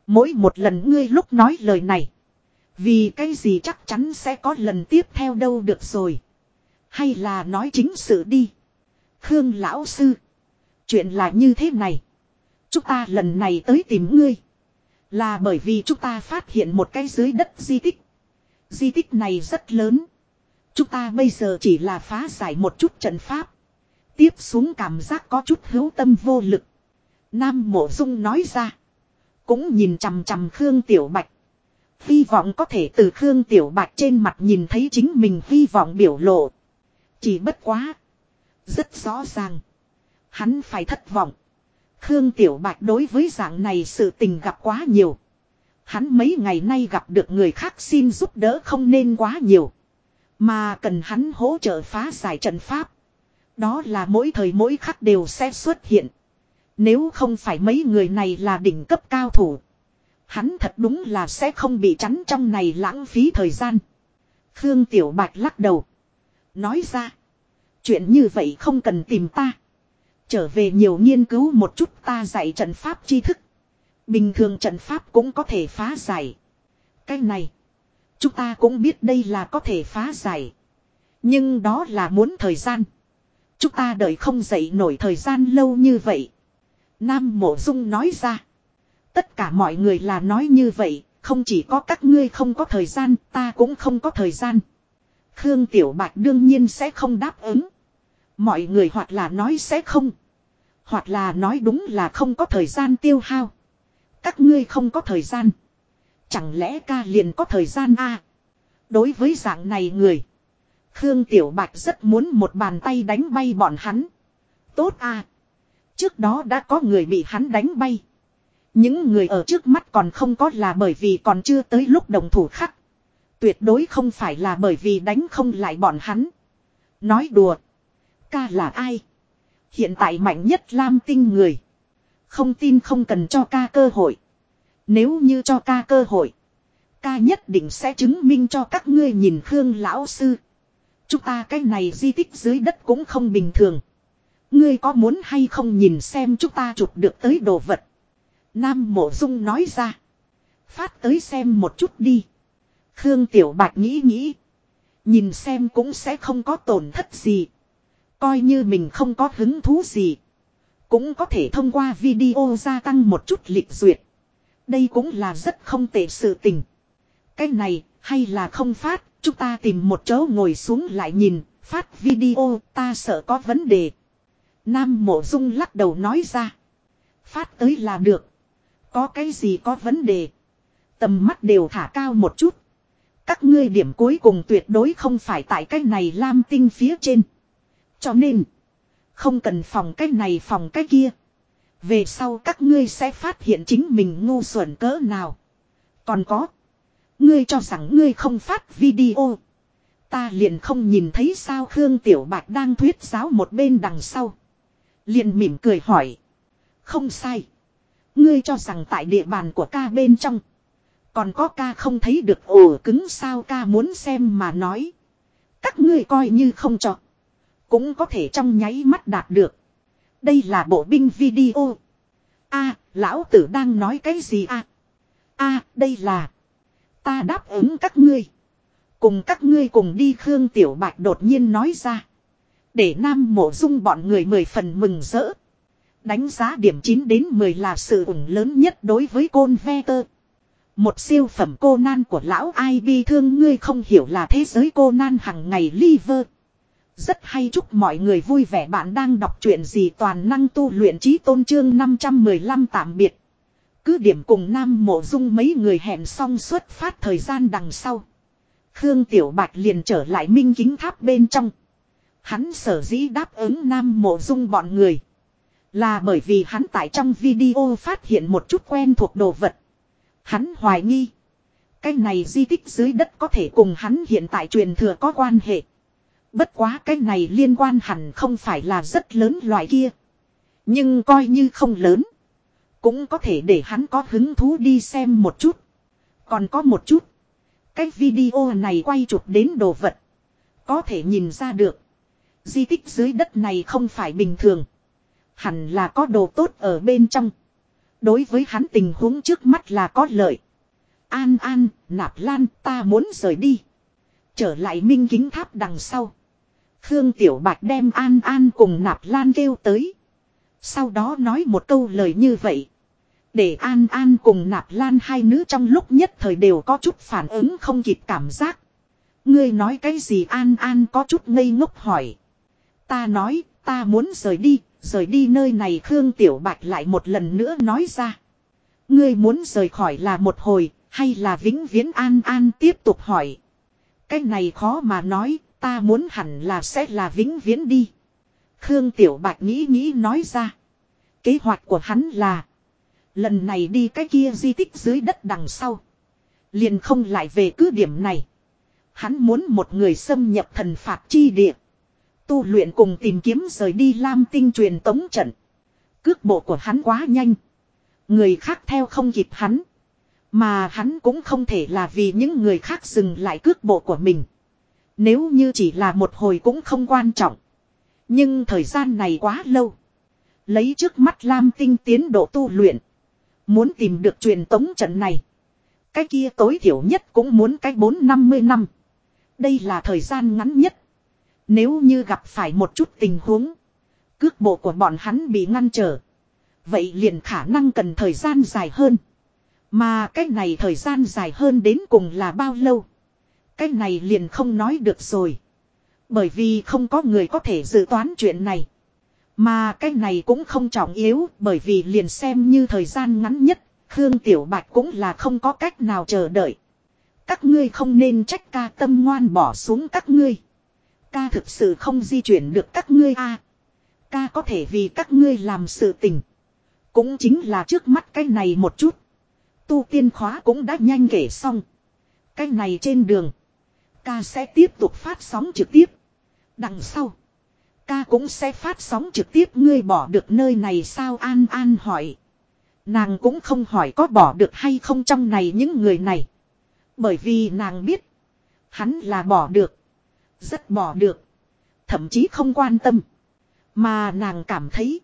Mỗi một lần ngươi lúc nói lời này. Vì cái gì chắc chắn sẽ có lần tiếp theo đâu được rồi. Hay là nói chính sự đi. Khương lão sư. Chuyện là như thế này. Chúng ta lần này tới tìm ngươi. Là bởi vì chúng ta phát hiện một cái dưới đất di tích. Di tích này rất lớn. Chúng ta bây giờ chỉ là phá giải một chút trận pháp. Tiếp xuống cảm giác có chút hữu tâm vô lực. Nam mộ dung nói ra. Cũng nhìn chằm chằm Khương Tiểu Bạch. Hy vọng có thể từ Khương Tiểu Bạch trên mặt nhìn thấy chính mình hy vọng biểu lộ. Chỉ bất quá. Rất rõ ràng. Hắn phải thất vọng. Khương Tiểu Bạch đối với dạng này sự tình gặp quá nhiều. Hắn mấy ngày nay gặp được người khác xin giúp đỡ không nên quá nhiều. Mà cần hắn hỗ trợ phá giải trận pháp. Đó là mỗi thời mỗi khắc đều sẽ xuất hiện. Nếu không phải mấy người này là đỉnh cấp cao thủ. Hắn thật đúng là sẽ không bị chắn trong này lãng phí thời gian. Khương Tiểu Bạch lắc đầu. Nói ra. Chuyện như vậy không cần tìm ta. Trở về nhiều nghiên cứu một chút ta dạy trận pháp tri thức. Bình thường trận pháp cũng có thể phá giải. Cái này. Chúng ta cũng biết đây là có thể phá giải. Nhưng đó là muốn thời gian. Chúng ta đợi không dậy nổi thời gian lâu như vậy. Nam Mộ Dung nói ra. Tất cả mọi người là nói như vậy, không chỉ có các ngươi không có thời gian, ta cũng không có thời gian. Khương Tiểu Bạch đương nhiên sẽ không đáp ứng. Mọi người hoặc là nói sẽ không. Hoặc là nói đúng là không có thời gian tiêu hao. Các ngươi không có thời gian. Chẳng lẽ ca liền có thời gian a? Đối với dạng này người. Khương Tiểu Bạch rất muốn một bàn tay đánh bay bọn hắn. Tốt a. Trước đó đã có người bị hắn đánh bay. Những người ở trước mắt còn không có là bởi vì còn chưa tới lúc đồng thủ khắc. Tuyệt đối không phải là bởi vì đánh không lại bọn hắn. Nói đùa. Ca là ai? Hiện tại mạnh nhất Lam tinh người. Không tin không cần cho ca cơ hội. Nếu như cho ca cơ hội. Ca nhất định sẽ chứng minh cho các ngươi nhìn Khương Lão Sư. Chúng ta cái này di tích dưới đất cũng không bình thường. Ngươi có muốn hay không nhìn xem chúng ta chụp được tới đồ vật. Nam Mộ Dung nói ra. Phát tới xem một chút đi. Khương Tiểu Bạch nghĩ nghĩ. Nhìn xem cũng sẽ không có tổn thất gì. Coi như mình không có hứng thú gì. Cũng có thể thông qua video gia tăng một chút lịch duyệt. Đây cũng là rất không tệ sự tình. Cái này, hay là không phát, chúng ta tìm một chỗ ngồi xuống lại nhìn, phát video, ta sợ có vấn đề. Nam Mộ Dung lắc đầu nói ra. Phát tới là được. Có cái gì có vấn đề. Tầm mắt đều thả cao một chút. Các ngươi điểm cuối cùng tuyệt đối không phải tại cái này lam tinh phía trên. Cho nên. Không cần phòng cái này phòng cái kia. Về sau các ngươi sẽ phát hiện chính mình ngu xuẩn cỡ nào. Còn có. Ngươi cho rằng ngươi không phát video. Ta liền không nhìn thấy sao Khương Tiểu Bạch đang thuyết giáo một bên đằng sau. Liền mỉm cười hỏi. Không sai. Ngươi cho rằng tại địa bàn của ca bên trong. Còn có ca không thấy được ổ cứng sao ca muốn xem mà nói. Các ngươi coi như không chọn Cũng có thể trong nháy mắt đạt được. Đây là bộ binh video. a, lão tử đang nói cái gì a a, đây là. Ta đáp ứng các ngươi. Cùng các ngươi cùng đi Khương Tiểu Bạch đột nhiên nói ra. Để Nam Mộ Dung bọn người mười phần mừng rỡ. Đánh giá điểm 9 đến 10 là sự ủng lớn nhất đối với côn ve tơ. Một siêu phẩm cô nan của lão ai bi thương ngươi không hiểu là thế giới cô nan hằng ngày liver. Rất hay chúc mọi người vui vẻ bạn đang đọc truyện gì toàn năng tu luyện trí tôn trương 515 tạm biệt. Cứ điểm cùng Nam Mộ Dung mấy người hẹn xong xuất phát thời gian đằng sau. Khương Tiểu Bạch liền trở lại minh kính tháp bên trong. Hắn sở dĩ đáp ứng Nam Mộ Dung bọn người. Là bởi vì hắn tại trong video phát hiện một chút quen thuộc đồ vật. Hắn hoài nghi. Cái này di tích dưới đất có thể cùng hắn hiện tại truyền thừa có quan hệ. Bất quá cái này liên quan hẳn không phải là rất lớn loại kia. Nhưng coi như không lớn. Cũng có thể để hắn có hứng thú đi xem một chút. Còn có một chút. Cái video này quay chụp đến đồ vật. Có thể nhìn ra được. Di tích dưới đất này không phải bình thường. Hẳn là có đồ tốt ở bên trong. Đối với hắn tình huống trước mắt là có lợi. An an, nạp lan, ta muốn rời đi. Trở lại minh kính tháp đằng sau. Khương Tiểu Bạch đem an an cùng nạp lan kêu tới. Sau đó nói một câu lời như vậy. Để An An cùng Nạp Lan hai nữ trong lúc nhất thời đều có chút phản ứng không kịp cảm giác. Ngươi nói cái gì An An có chút ngây ngốc hỏi. Ta nói, ta muốn rời đi, rời đi nơi này Khương Tiểu Bạch lại một lần nữa nói ra. Ngươi muốn rời khỏi là một hồi, hay là vĩnh viễn An An tiếp tục hỏi. Cái này khó mà nói, ta muốn hẳn là sẽ là vĩnh viễn đi. Khương Tiểu Bạch nghĩ nghĩ nói ra. Kế hoạch của hắn là. Lần này đi cái kia di tích dưới đất đằng sau. Liền không lại về cứ điểm này. Hắn muốn một người xâm nhập thần phạt chi địa. Tu luyện cùng tìm kiếm rời đi Lam tinh truyền tống trận. Cước bộ của hắn quá nhanh. Người khác theo không kịp hắn. Mà hắn cũng không thể là vì những người khác dừng lại cước bộ của mình. Nếu như chỉ là một hồi cũng không quan trọng. Nhưng thời gian này quá lâu. Lấy trước mắt Lam Tinh tiến độ tu luyện. Muốn tìm được truyền tống trận này. Cái kia tối thiểu nhất cũng muốn cái 4-50 năm. Đây là thời gian ngắn nhất. Nếu như gặp phải một chút tình huống. Cước bộ của bọn hắn bị ngăn trở. Vậy liền khả năng cần thời gian dài hơn. Mà cái này thời gian dài hơn đến cùng là bao lâu. Cái này liền không nói được rồi. Bởi vì không có người có thể dự toán chuyện này. Mà cái này cũng không trọng yếu bởi vì liền xem như thời gian ngắn nhất, Khương Tiểu Bạch cũng là không có cách nào chờ đợi. Các ngươi không nên trách ca tâm ngoan bỏ xuống các ngươi. Ca thực sự không di chuyển được các ngươi a. ca có thể vì các ngươi làm sự tình. Cũng chính là trước mắt cái này một chút. Tu tiên khóa cũng đã nhanh kể xong. Cái này trên đường. Ca sẽ tiếp tục phát sóng trực tiếp. Đằng sau. Ca cũng sẽ phát sóng trực tiếp ngươi bỏ được nơi này sao An An hỏi. Nàng cũng không hỏi có bỏ được hay không trong này những người này. Bởi vì nàng biết. Hắn là bỏ được. Rất bỏ được. Thậm chí không quan tâm. Mà nàng cảm thấy.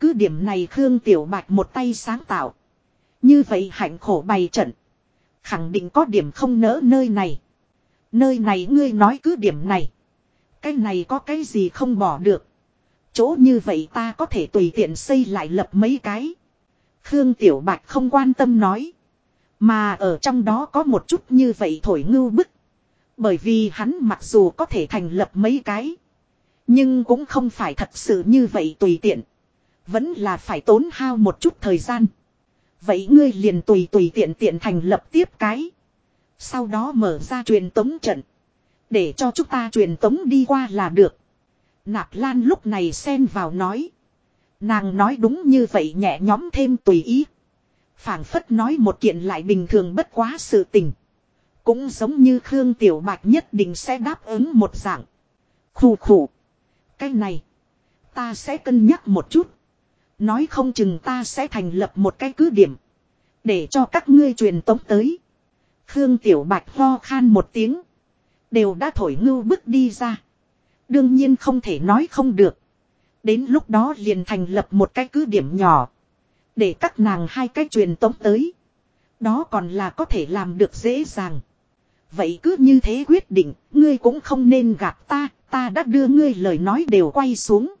Cứ điểm này Khương Tiểu Bạch một tay sáng tạo. Như vậy hạnh khổ bày trận. Khẳng định có điểm không nỡ nơi này. Nơi này ngươi nói cứ điểm này. Cái này có cái gì không bỏ được. Chỗ như vậy ta có thể tùy tiện xây lại lập mấy cái. Khương Tiểu Bạch không quan tâm nói. Mà ở trong đó có một chút như vậy thổi ngưu bức. Bởi vì hắn mặc dù có thể thành lập mấy cái. Nhưng cũng không phải thật sự như vậy tùy tiện. Vẫn là phải tốn hao một chút thời gian. Vậy ngươi liền tùy tùy tiện tiện thành lập tiếp cái. Sau đó mở ra truyền tống trận. Để cho chúng ta truyền tống đi qua là được. Nạp Lan lúc này xen vào nói. Nàng nói đúng như vậy nhẹ nhóm thêm tùy ý. phảng phất nói một kiện lại bình thường bất quá sự tình. Cũng giống như Khương Tiểu Bạch nhất định sẽ đáp ứng một dạng. Khủ khủ. Cái này. Ta sẽ cân nhắc một chút. Nói không chừng ta sẽ thành lập một cái cứ điểm. Để cho các ngươi truyền tống tới. Khương Tiểu Bạch ho khan một tiếng. Đều đã thổi ngưu bước đi ra. Đương nhiên không thể nói không được. Đến lúc đó liền thành lập một cái cứ điểm nhỏ. Để các nàng hai cái truyền tống tới. Đó còn là có thể làm được dễ dàng. Vậy cứ như thế quyết định, ngươi cũng không nên gạt ta, ta đã đưa ngươi lời nói đều quay xuống.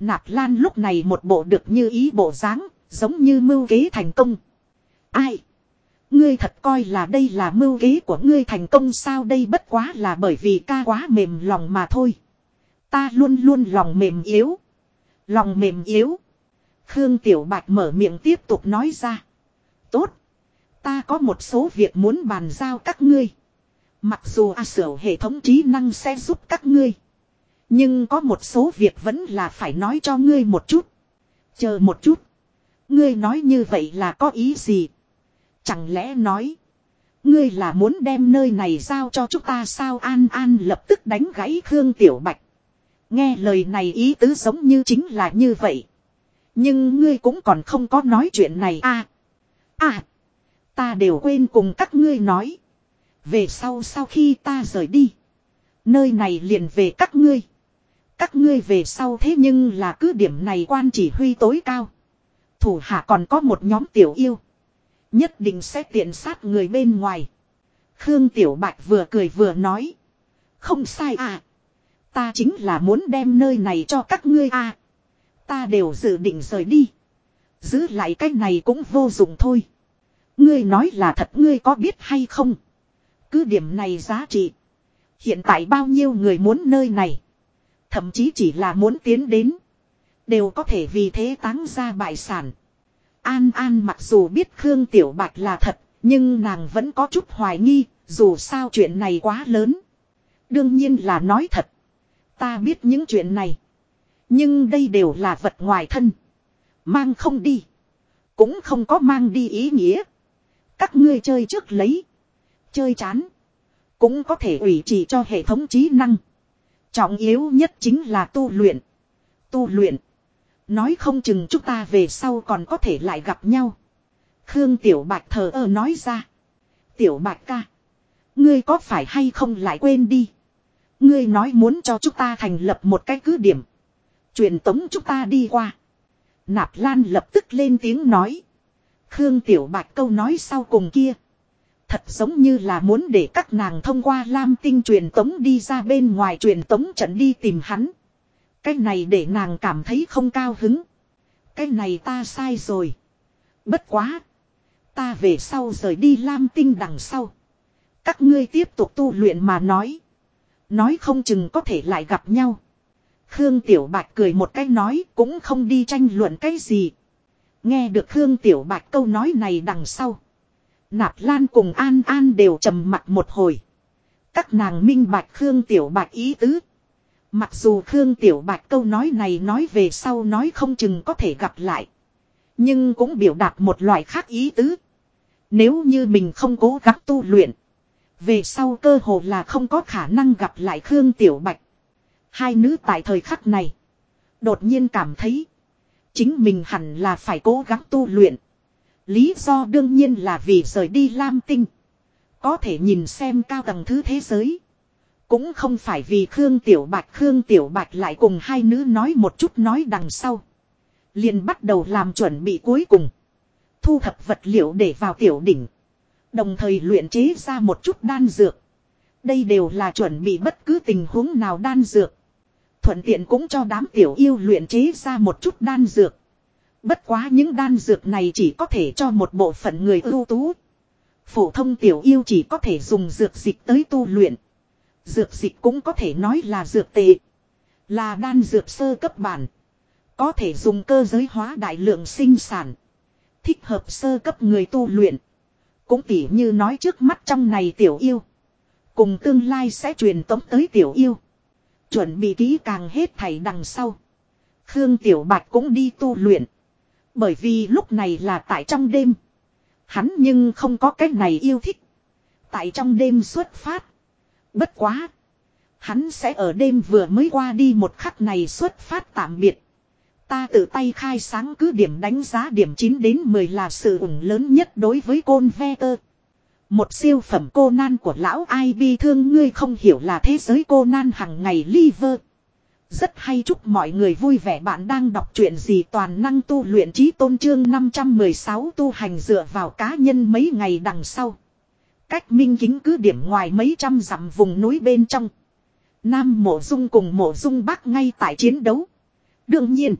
Nạp Lan lúc này một bộ được như ý bộ dáng, giống như mưu kế thành công. Ai? Ngươi thật coi là đây là mưu kế của ngươi thành công sao đây bất quá là bởi vì ca quá mềm lòng mà thôi. Ta luôn luôn lòng mềm yếu. Lòng mềm yếu. Khương Tiểu Bạch mở miệng tiếp tục nói ra. Tốt. Ta có một số việc muốn bàn giao các ngươi. Mặc dù A Sở hệ thống trí năng sẽ giúp các ngươi. Nhưng có một số việc vẫn là phải nói cho ngươi một chút. Chờ một chút. Ngươi nói như vậy là có ý gì? Chẳng lẽ nói. Ngươi là muốn đem nơi này giao cho chúng ta sao An An lập tức đánh gãy Khương Tiểu Bạch. Nghe lời này ý tứ giống như chính là như vậy. Nhưng ngươi cũng còn không có nói chuyện này à. À. Ta đều quên cùng các ngươi nói. Về sau sau khi ta rời đi. Nơi này liền về các ngươi. Các ngươi về sau thế nhưng là cứ điểm này quan chỉ huy tối cao. Thủ hạ còn có một nhóm tiểu yêu. Nhất định sẽ tiện sát người bên ngoài. Khương Tiểu Bạch vừa cười vừa nói. Không sai à. Ta chính là muốn đem nơi này cho các ngươi à. Ta đều dự định rời đi. Giữ lại cái này cũng vô dụng thôi. Ngươi nói là thật, ngươi có biết hay không? Cứ điểm này giá trị. Hiện tại bao nhiêu người muốn nơi này. Thậm chí chỉ là muốn tiến đến. Đều có thể vì thế táng ra bại sản. An An mặc dù biết Khương Tiểu Bạch là thật. Nhưng nàng vẫn có chút hoài nghi. Dù sao chuyện này quá lớn. Đương nhiên là nói thật. Ta biết những chuyện này. Nhưng đây đều là vật ngoài thân. Mang không đi. Cũng không có mang đi ý nghĩa. Các ngươi chơi trước lấy. Chơi chán. Cũng có thể ủy chỉ cho hệ thống trí năng. Trọng yếu nhất chính là tu luyện. Tu luyện. Nói không chừng chúng ta về sau còn có thể lại gặp nhau. Khương Tiểu Bạch thờ ơ nói ra. Tiểu Bạch ca. Ngươi có phải hay không lại quên đi. Ngươi nói muốn cho chúng ta thành lập một cái cứ điểm. Truyền tống chúng ta đi qua. Nạp Lan lập tức lên tiếng nói. Khương Tiểu Bạch câu nói sau cùng kia. Thật giống như là muốn để các nàng thông qua Lam Tinh truyền tống đi ra bên ngoài truyền tống trận đi tìm hắn. Cái này để nàng cảm thấy không cao hứng. Cái này ta sai rồi. Bất quá. Ta về sau rời đi Lam Tinh đằng sau. Các ngươi tiếp tục tu luyện mà nói. Nói không chừng có thể lại gặp nhau. Khương Tiểu Bạch cười một cái nói cũng không đi tranh luận cái gì. Nghe được Khương Tiểu Bạch câu nói này đằng sau. Nạp Lan cùng An An đều trầm mặt một hồi. Các nàng minh bạch Khương Tiểu Bạch ý tứ. Mặc dù Khương Tiểu Bạch câu nói này nói về sau nói không chừng có thể gặp lại. Nhưng cũng biểu đạt một loại khác ý tứ. Nếu như mình không cố gắng tu luyện. Về sau cơ hồ là không có khả năng gặp lại Khương Tiểu Bạch. Hai nữ tại thời khắc này. Đột nhiên cảm thấy. Chính mình hẳn là phải cố gắng tu luyện. Lý do đương nhiên là vì rời đi Lam Tinh. Có thể nhìn xem cao tầng thứ thế giới. Cũng không phải vì Khương Tiểu Bạch, Khương Tiểu Bạch lại cùng hai nữ nói một chút nói đằng sau. liền bắt đầu làm chuẩn bị cuối cùng. Thu thập vật liệu để vào tiểu đỉnh. Đồng thời luyện chế ra một chút đan dược. Đây đều là chuẩn bị bất cứ tình huống nào đan dược. Thuận tiện cũng cho đám tiểu yêu luyện chế ra một chút đan dược. Bất quá những đan dược này chỉ có thể cho một bộ phận người ưu tú. Phổ thông tiểu yêu chỉ có thể dùng dược dịch tới tu luyện. Dược dịch cũng có thể nói là dược tệ. Là đan dược sơ cấp bản. Có thể dùng cơ giới hóa đại lượng sinh sản. Thích hợp sơ cấp người tu luyện. Cũng tỉ như nói trước mắt trong này tiểu yêu. Cùng tương lai sẽ truyền tống tới tiểu yêu. Chuẩn bị kỹ càng hết thảy đằng sau. Khương Tiểu Bạch cũng đi tu luyện. Bởi vì lúc này là tại trong đêm. Hắn nhưng không có cách này yêu thích. Tại trong đêm xuất phát. Bất quá. Hắn sẽ ở đêm vừa mới qua đi một khắc này xuất phát tạm biệt. Ta tự tay khai sáng cứ điểm đánh giá điểm 9 đến 10 là sự ủng lớn nhất đối với côn ve tơ. Một siêu phẩm cô nan của lão ai bi thương ngươi không hiểu là thế giới cô nan hằng ngày liver. Rất hay chúc mọi người vui vẻ bạn đang đọc truyện gì toàn năng tu luyện trí tôn trương 516 tu hành dựa vào cá nhân mấy ngày đằng sau. Cách minh kính cứ điểm ngoài mấy trăm dặm vùng núi bên trong. Nam mộ dung cùng mộ dung bắc ngay tại chiến đấu. Đương nhiên.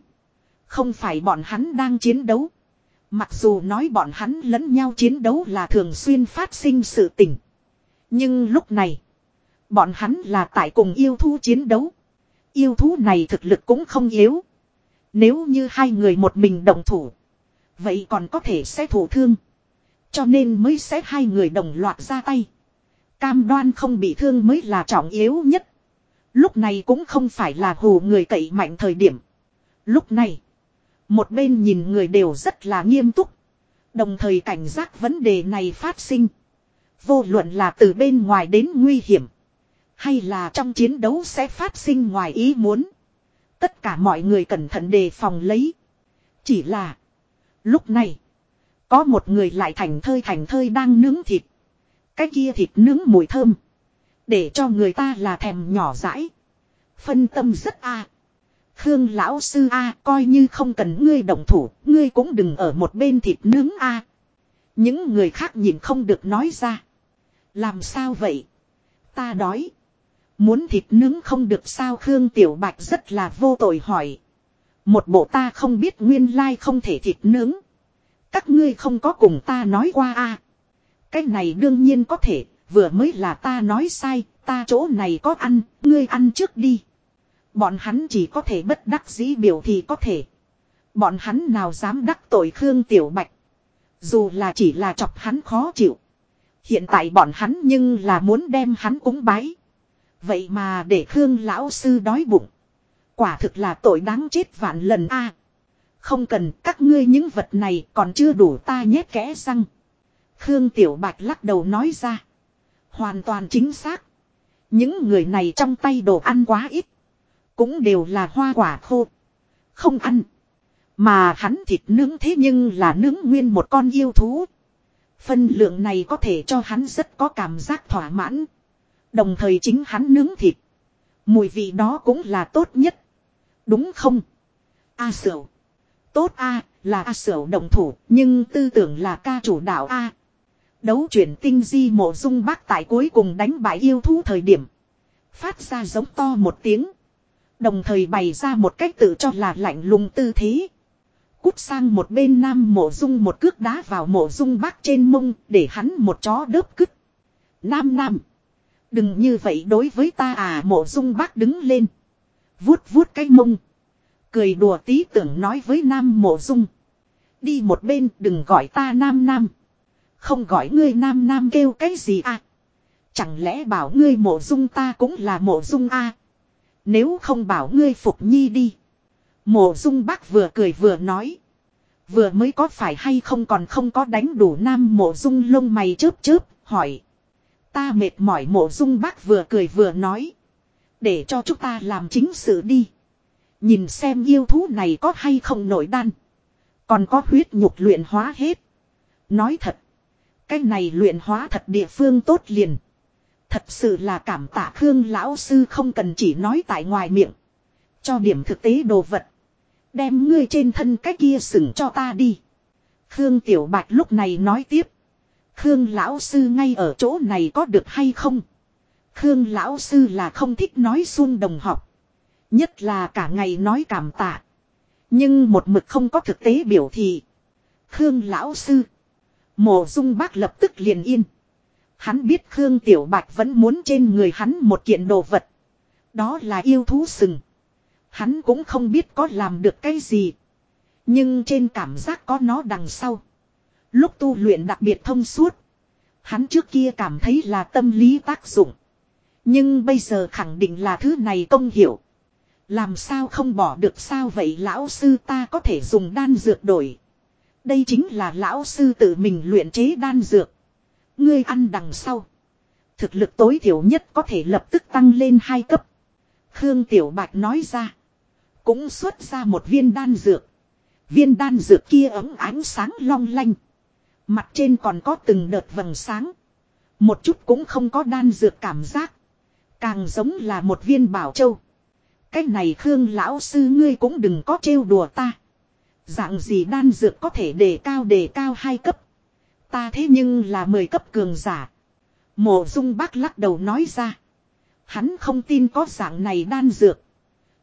Không phải bọn hắn đang chiến đấu. Mặc dù nói bọn hắn lẫn nhau chiến đấu là thường xuyên phát sinh sự tình. Nhưng lúc này. Bọn hắn là tại cùng yêu thu chiến đấu. Yêu thú này thực lực cũng không yếu. Nếu như hai người một mình đồng thủ. Vậy còn có thể sẽ thủ thương. Cho nên mới sẽ hai người đồng loạt ra tay. Cam đoan không bị thương mới là trọng yếu nhất. Lúc này cũng không phải là hù người cậy mạnh thời điểm. Lúc này. Một bên nhìn người đều rất là nghiêm túc. Đồng thời cảnh giác vấn đề này phát sinh. Vô luận là từ bên ngoài đến nguy hiểm. Hay là trong chiến đấu sẽ phát sinh ngoài ý muốn. Tất cả mọi người cẩn thận đề phòng lấy. Chỉ là. Lúc này. Có một người lại thành thơi thành thơi đang nướng thịt. Cái kia thịt nướng mùi thơm. Để cho người ta là thèm nhỏ dãi. Phân tâm rất a. Khương lão sư a coi như không cần ngươi động thủ, ngươi cũng đừng ở một bên thịt nướng a. Những người khác nhìn không được nói ra. Làm sao vậy? Ta đói. Muốn thịt nướng không được sao Khương Tiểu Bạch rất là vô tội hỏi. Một bộ ta không biết nguyên lai không thể thịt nướng. Các ngươi không có cùng ta nói qua a à. Cái này đương nhiên có thể, vừa mới là ta nói sai, ta chỗ này có ăn, ngươi ăn trước đi. Bọn hắn chỉ có thể bất đắc dĩ biểu thì có thể. Bọn hắn nào dám đắc tội Khương Tiểu Bạch. Dù là chỉ là chọc hắn khó chịu. Hiện tại bọn hắn nhưng là muốn đem hắn cúng bái. Vậy mà để Khương lão sư đói bụng. Quả thực là tội đáng chết vạn lần a. không cần, các ngươi những vật này còn chưa đủ ta nhét kẽ răng. Khương Tiểu Bạch lắc đầu nói ra. Hoàn toàn chính xác. Những người này trong tay đồ ăn quá ít. Cũng đều là hoa quả khô. Không ăn. Mà hắn thịt nướng thế nhưng là nướng nguyên một con yêu thú. Phân lượng này có thể cho hắn rất có cảm giác thỏa mãn. Đồng thời chính hắn nướng thịt. Mùi vị đó cũng là tốt nhất. Đúng không? A sửu. Tốt A, là A sửu đồng thủ, nhưng tư tưởng là ca chủ đạo A. Đấu chuyển tinh di mộ dung bác tại cuối cùng đánh bại yêu thú thời điểm. Phát ra giống to một tiếng. Đồng thời bày ra một cách tự cho là lạnh lùng tư thế. Cút sang một bên nam mộ dung một cước đá vào mộ dung bác trên mông, để hắn một chó đớp cứt. Nam nam. Đừng như vậy đối với ta à mộ dung bác đứng lên. Vuốt vuốt cái mông. Cười đùa tí tưởng nói với nam mộ dung. Đi một bên đừng gọi ta nam nam. Không gọi ngươi nam nam kêu cái gì à. Chẳng lẽ bảo ngươi mộ dung ta cũng là mộ dung a Nếu không bảo ngươi phục nhi đi. Mộ dung bác vừa cười vừa nói. Vừa mới có phải hay không còn không có đánh đủ nam mộ dung lông mày chớp chớp, hỏi. Ta mệt mỏi mộ dung bác vừa cười vừa nói. Để cho chúng ta làm chính sự đi. Nhìn xem yêu thú này có hay không nổi đan. Còn có huyết nhục luyện hóa hết. Nói thật. Cái này luyện hóa thật địa phương tốt liền. Thật sự là cảm tạ Khương lão sư không cần chỉ nói tại ngoài miệng. Cho điểm thực tế đồ vật. Đem ngươi trên thân cái kia sừng cho ta đi. Khương Tiểu Bạch lúc này nói tiếp. Khương lão sư ngay ở chỗ này có được hay không? Khương lão sư là không thích nói xuân đồng học. Nhất là cả ngày nói cảm tạ. Nhưng một mực không có thực tế biểu thị. Khương lão sư. Mộ dung bác lập tức liền yên. Hắn biết Khương Tiểu Bạch vẫn muốn trên người hắn một kiện đồ vật. Đó là yêu thú sừng. Hắn cũng không biết có làm được cái gì. Nhưng trên cảm giác có nó đằng sau. Lúc tu luyện đặc biệt thông suốt. Hắn trước kia cảm thấy là tâm lý tác dụng. Nhưng bây giờ khẳng định là thứ này công hiểu. Làm sao không bỏ được sao vậy lão sư ta có thể dùng đan dược đổi. Đây chính là lão sư tự mình luyện chế đan dược. Ngươi ăn đằng sau. Thực lực tối thiểu nhất có thể lập tức tăng lên hai cấp. Khương Tiểu Bạch nói ra. Cũng xuất ra một viên đan dược. Viên đan dược kia ấm ánh sáng long lanh. Mặt trên còn có từng đợt vầng sáng. Một chút cũng không có đan dược cảm giác. Càng giống là một viên bảo châu. Cái này Khương lão sư ngươi cũng đừng có trêu đùa ta. Dạng gì đan dược có thể đề cao đề cao hai cấp. Ta thế nhưng là mười cấp cường giả. Mộ dung bác lắc đầu nói ra. Hắn không tin có dạng này đan dược.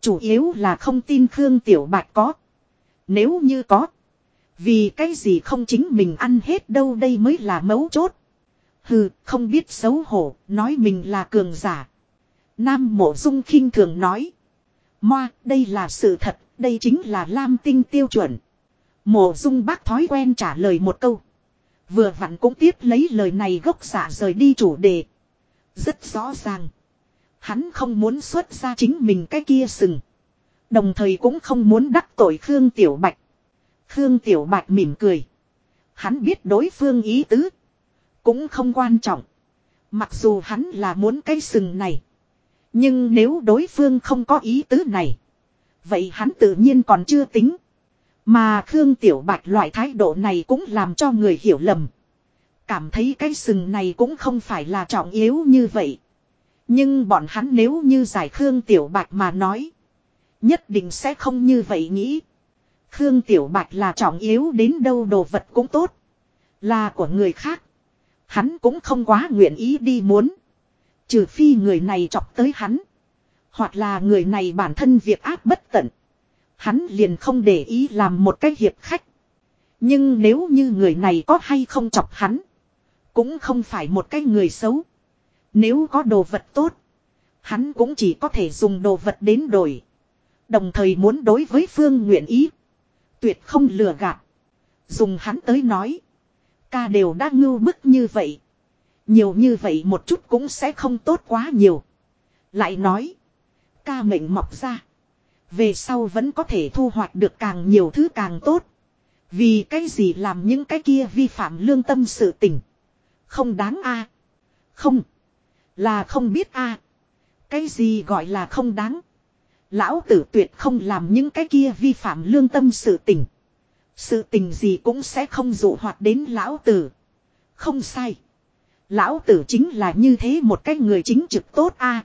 Chủ yếu là không tin Khương Tiểu Bạch có. Nếu như có. Vì cái gì không chính mình ăn hết đâu đây mới là mấu chốt. Hừ, không biết xấu hổ, nói mình là cường giả. Nam mộ dung khinh thường nói. Moa, đây là sự thật, đây chính là lam tinh tiêu chuẩn. Mộ dung bác thói quen trả lời một câu. Vừa vặn cũng tiếp lấy lời này gốc giả rời đi chủ đề. Rất rõ ràng. Hắn không muốn xuất ra chính mình cái kia sừng. Đồng thời cũng không muốn đắc tội Khương Tiểu Bạch. Khương Tiểu Bạch mỉm cười. Hắn biết đối phương ý tứ. Cũng không quan trọng. Mặc dù hắn là muốn cái sừng này. Nhưng nếu đối phương không có ý tứ này. Vậy hắn tự nhiên còn chưa tính. Mà Khương Tiểu Bạch loại thái độ này cũng làm cho người hiểu lầm. Cảm thấy cái sừng này cũng không phải là trọng yếu như vậy. Nhưng bọn hắn nếu như giải Khương Tiểu Bạch mà nói. Nhất định sẽ không như vậy nghĩ. Khương Tiểu Bạch là trọng yếu đến đâu đồ vật cũng tốt. Là của người khác. Hắn cũng không quá nguyện ý đi muốn. Trừ phi người này chọc tới hắn. Hoặc là người này bản thân việc áp bất tận. Hắn liền không để ý làm một cái hiệp khách. Nhưng nếu như người này có hay không chọc hắn. Cũng không phải một cái người xấu. Nếu có đồ vật tốt. Hắn cũng chỉ có thể dùng đồ vật đến đổi. Đồng thời muốn đối với Phương nguyện ý. Tuyệt không lừa gạt. Dùng hắn tới nói. Ca đều đã ngưu bức như vậy. Nhiều như vậy một chút cũng sẽ không tốt quá nhiều. Lại nói. Ca mệnh mọc ra. Về sau vẫn có thể thu hoạch được càng nhiều thứ càng tốt. Vì cái gì làm những cái kia vi phạm lương tâm sự tình. Không đáng a Không. Là không biết a Cái gì gọi là không đáng. Lão tử tuyệt không làm những cái kia vi phạm lương tâm sự tình. Sự tình gì cũng sẽ không dụ hoạt đến lão tử. Không sai. Lão tử chính là như thế một cái người chính trực tốt a.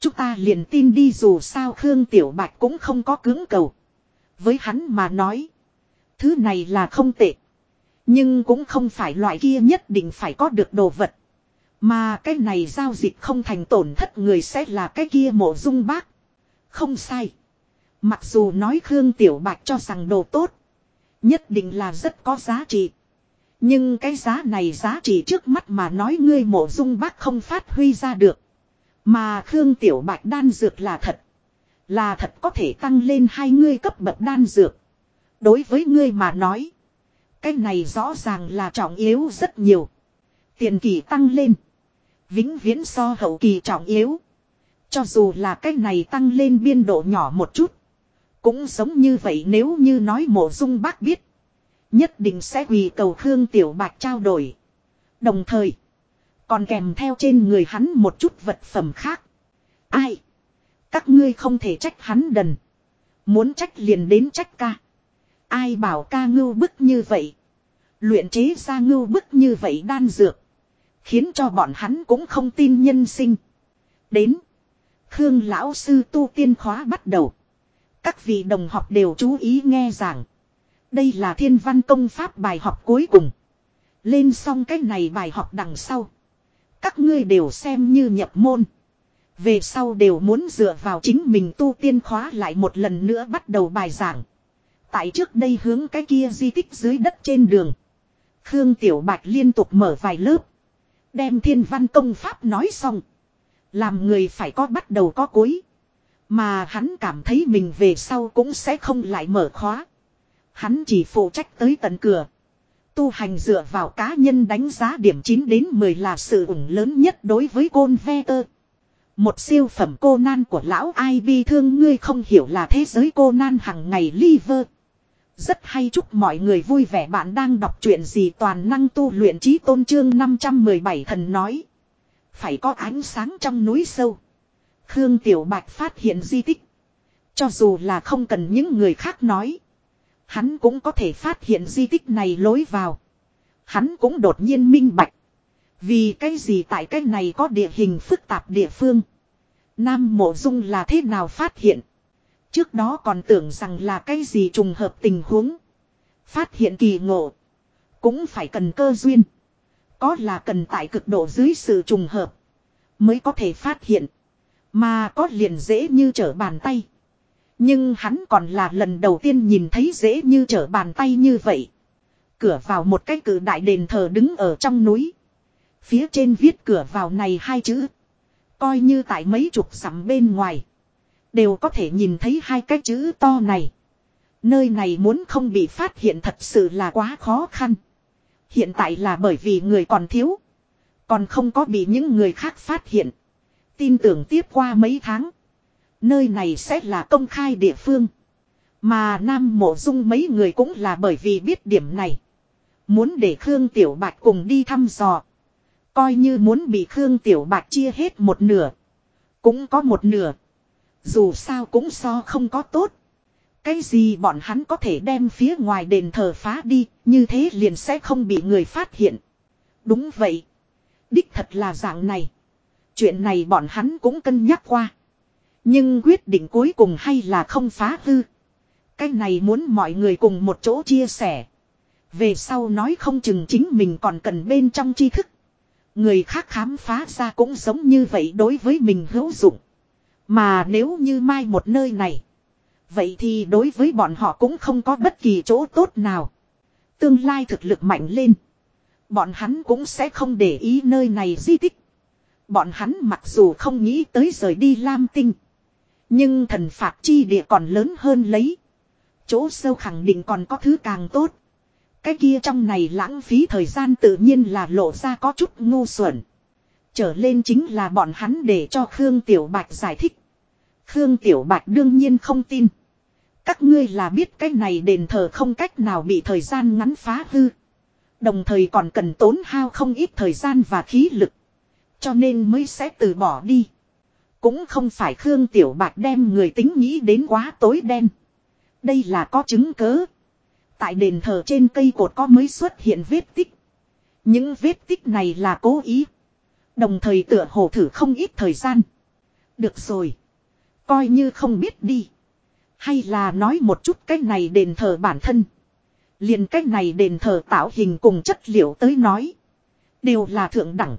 Chúng ta liền tin đi dù sao Khương Tiểu Bạch cũng không có cứng cầu. Với hắn mà nói. Thứ này là không tệ. Nhưng cũng không phải loại kia nhất định phải có được đồ vật. Mà cái này giao dịch không thành tổn thất người sẽ là cái kia mộ dung bác. Không sai. Mặc dù nói Khương Tiểu Bạch cho rằng đồ tốt. Nhất định là rất có giá trị. Nhưng cái giá này giá trị trước mắt mà nói ngươi mộ dung bác không phát huy ra được. Mà Khương Tiểu Bạch đan dược là thật. Là thật có thể tăng lên hai ngươi cấp bậc đan dược. Đối với ngươi mà nói. Cái này rõ ràng là trọng yếu rất nhiều. Tiền kỳ tăng lên. Vĩnh viễn so hậu kỳ trọng yếu. Cho dù là cái này tăng lên biên độ nhỏ một chút. Cũng giống như vậy nếu như nói mộ dung bác biết. Nhất định sẽ quỳ cầu Khương Tiểu Bạch trao đổi. Đồng thời. Còn kèm theo trên người hắn một chút vật phẩm khác. Ai? Các ngươi không thể trách hắn đần. Muốn trách liền đến trách ca. Ai bảo ca ngưu bức như vậy. Luyện chế ra ngưu bức như vậy đan dược. Khiến cho bọn hắn cũng không tin nhân sinh. Đến. Khương lão sư tu tiên khóa bắt đầu. Các vị đồng học đều chú ý nghe giảng. Đây là thiên văn công pháp bài học cuối cùng. Lên xong cái này bài học đằng sau. Các ngươi đều xem như nhập môn. Về sau đều muốn dựa vào chính mình tu tiên khóa lại một lần nữa bắt đầu bài giảng. Tại trước đây hướng cái kia di tích dưới đất trên đường. Khương Tiểu Bạch liên tục mở vài lớp. Đem thiên văn công pháp nói xong. Làm người phải có bắt đầu có cuối. Mà hắn cảm thấy mình về sau cũng sẽ không lại mở khóa. Hắn chỉ phụ trách tới tận cửa. Tu hành dựa vào cá nhân đánh giá điểm 9 đến 10 là sự ủng lớn nhất đối với côn ve tơ. Một siêu phẩm cô nan của lão ai bi thương ngươi không hiểu là thế giới cô nan hằng ngày liver. Rất hay chúc mọi người vui vẻ bạn đang đọc chuyện gì toàn năng tu luyện trí tôn trương 517 thần nói. Phải có ánh sáng trong núi sâu. Khương Tiểu Bạch phát hiện di tích. Cho dù là không cần những người khác nói. Hắn cũng có thể phát hiện di tích này lối vào. Hắn cũng đột nhiên minh bạch. Vì cái gì tại cái này có địa hình phức tạp địa phương. Nam Mộ Dung là thế nào phát hiện. Trước đó còn tưởng rằng là cái gì trùng hợp tình huống. Phát hiện kỳ ngộ. Cũng phải cần cơ duyên. Có là cần tại cực độ dưới sự trùng hợp. Mới có thể phát hiện. Mà có liền dễ như trở bàn tay. Nhưng hắn còn là lần đầu tiên nhìn thấy dễ như trở bàn tay như vậy. Cửa vào một cái cử đại đền thờ đứng ở trong núi. Phía trên viết cửa vào này hai chữ. Coi như tại mấy chục sắm bên ngoài. Đều có thể nhìn thấy hai cái chữ to này. Nơi này muốn không bị phát hiện thật sự là quá khó khăn. Hiện tại là bởi vì người còn thiếu. Còn không có bị những người khác phát hiện. Tin tưởng tiếp qua mấy tháng. Nơi này sẽ là công khai địa phương. Mà Nam Mộ Dung mấy người cũng là bởi vì biết điểm này. Muốn để Khương Tiểu Bạch cùng đi thăm dò. Coi như muốn bị Khương Tiểu Bạch chia hết một nửa. Cũng có một nửa. Dù sao cũng so không có tốt. Cái gì bọn hắn có thể đem phía ngoài đền thờ phá đi, như thế liền sẽ không bị người phát hiện. Đúng vậy. Đích thật là dạng này. Chuyện này bọn hắn cũng cân nhắc qua. Nhưng quyết định cuối cùng hay là không phá hư. Cái này muốn mọi người cùng một chỗ chia sẻ. Về sau nói không chừng chính mình còn cần bên trong tri thức. Người khác khám phá ra cũng giống như vậy đối với mình hữu dụng. Mà nếu như mai một nơi này. Vậy thì đối với bọn họ cũng không có bất kỳ chỗ tốt nào. Tương lai thực lực mạnh lên. Bọn hắn cũng sẽ không để ý nơi này di tích. Bọn hắn mặc dù không nghĩ tới rời đi Lam Tinh. Nhưng thần phạt chi địa còn lớn hơn lấy. Chỗ sâu khẳng định còn có thứ càng tốt. Cái kia trong này lãng phí thời gian tự nhiên là lộ ra có chút ngu xuẩn. Trở lên chính là bọn hắn để cho Khương Tiểu Bạch giải thích. Khương Tiểu Bạch đương nhiên không tin. Các ngươi là biết cái này đền thờ không cách nào bị thời gian ngắn phá hư. Đồng thời còn cần tốn hao không ít thời gian và khí lực. Cho nên mới sẽ từ bỏ đi. Cũng không phải Khương Tiểu Bạch đem người tính nghĩ đến quá tối đen. Đây là có chứng cớ. Tại đền thờ trên cây cột có mới xuất hiện vết tích. Những vết tích này là cố ý. Đồng thời tựa hồ thử không ít thời gian. Được rồi. Coi như không biết đi. Hay là nói một chút cái này đền thờ bản thân. liền cái này đền thờ tạo hình cùng chất liệu tới nói. Đều là thượng đẳng.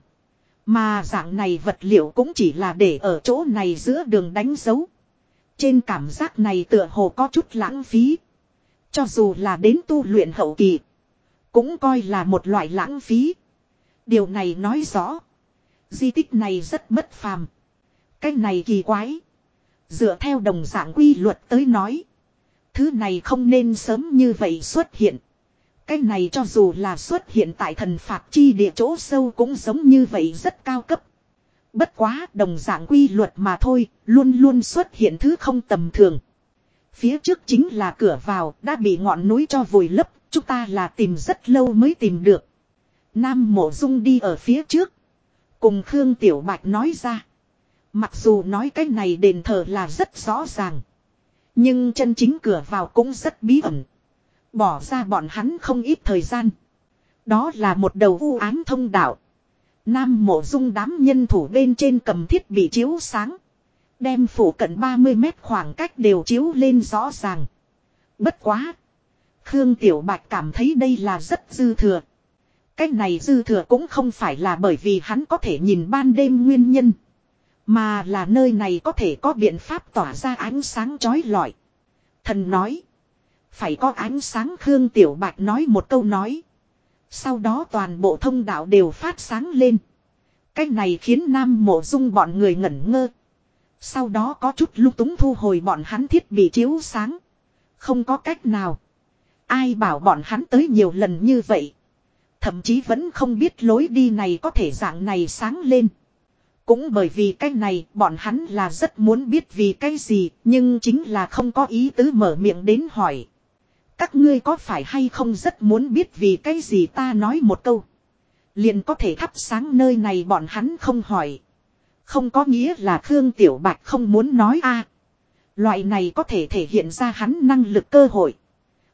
Mà dạng này vật liệu cũng chỉ là để ở chỗ này giữa đường đánh dấu. Trên cảm giác này tựa hồ có chút lãng phí. Cho dù là đến tu luyện hậu kỳ. Cũng coi là một loại lãng phí. Điều này nói rõ. Di tích này rất bất phàm. Cái này kỳ quái. Dựa theo đồng dạng quy luật tới nói. Thứ này không nên sớm như vậy xuất hiện. Cái này cho dù là xuất hiện tại thần phạt chi địa chỗ sâu cũng giống như vậy rất cao cấp. Bất quá đồng dạng quy luật mà thôi, luôn luôn xuất hiện thứ không tầm thường. Phía trước chính là cửa vào đã bị ngọn núi cho vùi lấp, chúng ta là tìm rất lâu mới tìm được. Nam mộ dung đi ở phía trước. Cùng Khương Tiểu Bạch nói ra. Mặc dù nói cái này đền thờ là rất rõ ràng. Nhưng chân chính cửa vào cũng rất bí ẩn. Bỏ ra bọn hắn không ít thời gian. Đó là một đầu u ám thông đạo. Nam mộ dung đám nhân thủ bên trên cầm thiết bị chiếu sáng. Đem phủ cận 30 mét khoảng cách đều chiếu lên rõ ràng. Bất quá. Khương Tiểu Bạch cảm thấy đây là rất dư thừa. Cách này dư thừa cũng không phải là bởi vì hắn có thể nhìn ban đêm nguyên nhân. Mà là nơi này có thể có biện pháp tỏa ra ánh sáng chói lọi. Thần nói. Phải có ánh sáng Khương Tiểu Bạch nói một câu nói. Sau đó toàn bộ thông đạo đều phát sáng lên. Cái này khiến Nam Mộ Dung bọn người ngẩn ngơ. Sau đó có chút lúc túng thu hồi bọn hắn thiết bị chiếu sáng. Không có cách nào. Ai bảo bọn hắn tới nhiều lần như vậy. Thậm chí vẫn không biết lối đi này có thể dạng này sáng lên. Cũng bởi vì cái này, bọn hắn là rất muốn biết vì cái gì, nhưng chính là không có ý tứ mở miệng đến hỏi. Các ngươi có phải hay không rất muốn biết vì cái gì ta nói một câu. Liền có thể thắp sáng nơi này bọn hắn không hỏi. Không có nghĩa là Khương Tiểu Bạch không muốn nói a Loại này có thể thể hiện ra hắn năng lực cơ hội.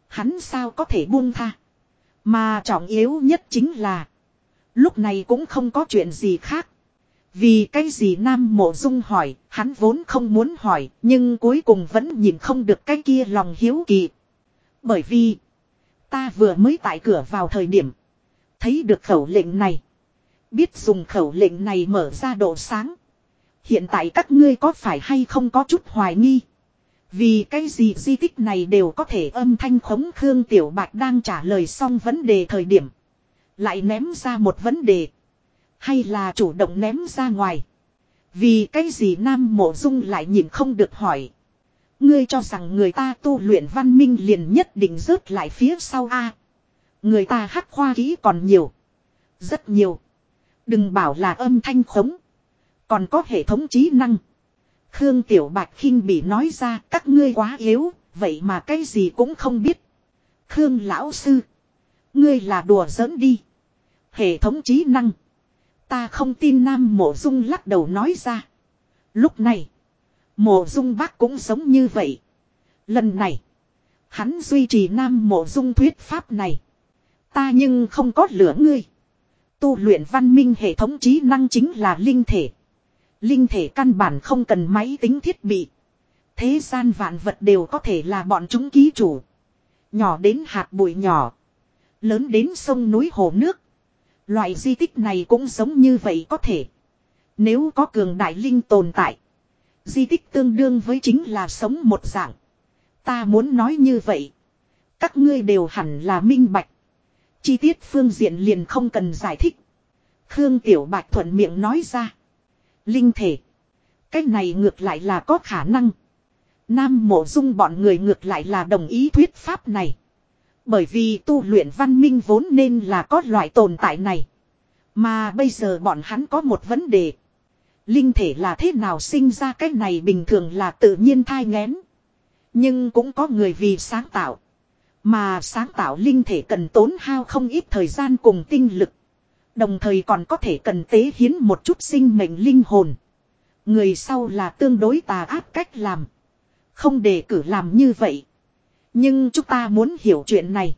Hắn sao có thể buông tha. Mà trọng yếu nhất chính là. Lúc này cũng không có chuyện gì khác. Vì cái gì Nam Mộ Dung hỏi, hắn vốn không muốn hỏi, nhưng cuối cùng vẫn nhìn không được cái kia lòng hiếu kỳ. Bởi vì, ta vừa mới tại cửa vào thời điểm, thấy được khẩu lệnh này. Biết dùng khẩu lệnh này mở ra độ sáng. Hiện tại các ngươi có phải hay không có chút hoài nghi. Vì cái gì di tích này đều có thể âm thanh khống Khương Tiểu Bạch đang trả lời xong vấn đề thời điểm. Lại ném ra một vấn đề. Hay là chủ động ném ra ngoài. Vì cái gì Nam Mộ Dung lại nhìn không được hỏi. Ngươi cho rằng người ta tu luyện văn minh liền nhất định rớt lại phía sau A. Người ta hắc khoa kỹ còn nhiều. Rất nhiều. Đừng bảo là âm thanh khống. Còn có hệ thống trí năng. Khương Tiểu Bạch khinh bị nói ra các ngươi quá yếu, vậy mà cái gì cũng không biết. Khương Lão Sư. Ngươi là đùa giỡn đi. Hệ thống trí năng. Ta không tin Nam Mộ Dung lắc đầu nói ra. Lúc này. Mộ Dung bác cũng giống như vậy. Lần này. Hắn duy trì Nam Mộ Dung thuyết pháp này. Ta nhưng không có lửa ngươi. Tu luyện văn minh hệ thống trí năng chính là linh thể. Linh thể căn bản không cần máy tính thiết bị. Thế gian vạn vật đều có thể là bọn chúng ký chủ. Nhỏ đến hạt bụi nhỏ. Lớn đến sông núi hồ nước. Loại di tích này cũng giống như vậy có thể. Nếu có cường đại linh tồn tại. Di tích tương đương với chính là sống một dạng. Ta muốn nói như vậy. Các ngươi đều hẳn là minh bạch. Chi tiết phương diện liền không cần giải thích. Khương Tiểu Bạch thuận miệng nói ra. Linh thể. Cái này ngược lại là có khả năng. Nam mộ dung bọn người ngược lại là đồng ý thuyết pháp này. Bởi vì tu luyện văn minh vốn nên là có loại tồn tại này. Mà bây giờ bọn hắn có một vấn đề. Linh thể là thế nào sinh ra cái này bình thường là tự nhiên thai ngén. Nhưng cũng có người vì sáng tạo. Mà sáng tạo linh thể cần tốn hao không ít thời gian cùng tinh lực. Đồng thời còn có thể cần tế hiến một chút sinh mệnh linh hồn. Người sau là tương đối tà ác cách làm. Không để cử làm như vậy. Nhưng chúng ta muốn hiểu chuyện này.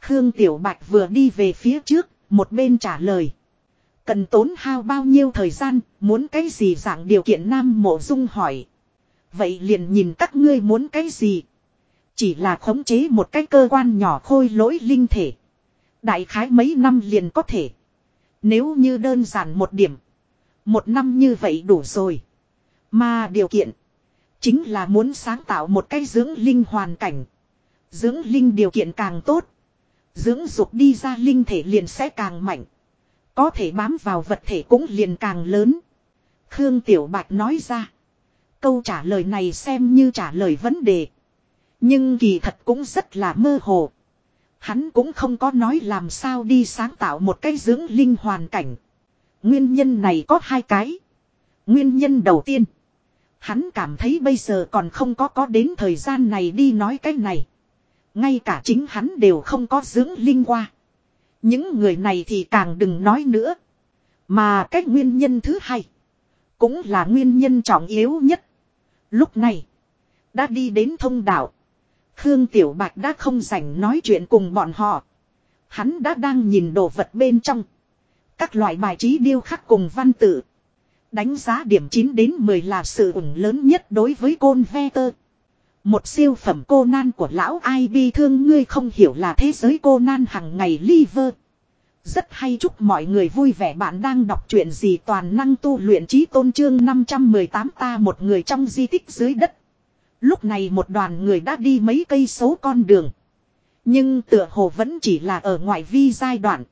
Khương Tiểu Bạch vừa đi về phía trước, một bên trả lời. Cần tốn hao bao nhiêu thời gian, muốn cái gì dạng điều kiện Nam Mộ Dung hỏi. Vậy liền nhìn các ngươi muốn cái gì. Chỉ là khống chế một cái cơ quan nhỏ khôi lỗi linh thể. Đại khái mấy năm liền có thể. Nếu như đơn giản một điểm. Một năm như vậy đủ rồi. Mà điều kiện. Chính là muốn sáng tạo một cái dưỡng linh hoàn cảnh. Dưỡng linh điều kiện càng tốt. Dưỡng dục đi ra linh thể liền sẽ càng mạnh. Có thể bám vào vật thể cũng liền càng lớn. Khương Tiểu Bạch nói ra. Câu trả lời này xem như trả lời vấn đề. Nhưng kỳ thật cũng rất là mơ hồ. Hắn cũng không có nói làm sao đi sáng tạo một cái dưỡng linh hoàn cảnh. Nguyên nhân này có hai cái. Nguyên nhân đầu tiên. Hắn cảm thấy bây giờ còn không có có đến thời gian này đi nói cái này. Ngay cả chính hắn đều không có dưỡng linh qua. Những người này thì càng đừng nói nữa. Mà cách nguyên nhân thứ hai. Cũng là nguyên nhân trọng yếu nhất. Lúc này. Đã đi đến thông đạo. Khương Tiểu Bạch đã không rảnh nói chuyện cùng bọn họ. Hắn đã đang nhìn đồ vật bên trong. Các loại bài trí điêu khắc cùng văn tự. Đánh giá điểm 9 đến 10 là sự ủng lớn nhất đối với côn ve tơ. Một siêu phẩm cô nan của lão ai bi thương ngươi không hiểu là thế giới cô nan hằng ngày liver. Rất hay chúc mọi người vui vẻ bạn đang đọc truyện gì toàn năng tu luyện trí tôn trương 518 ta một người trong di tích dưới đất. Lúc này một đoàn người đã đi mấy cây số con đường. Nhưng tựa hồ vẫn chỉ là ở ngoại vi giai đoạn.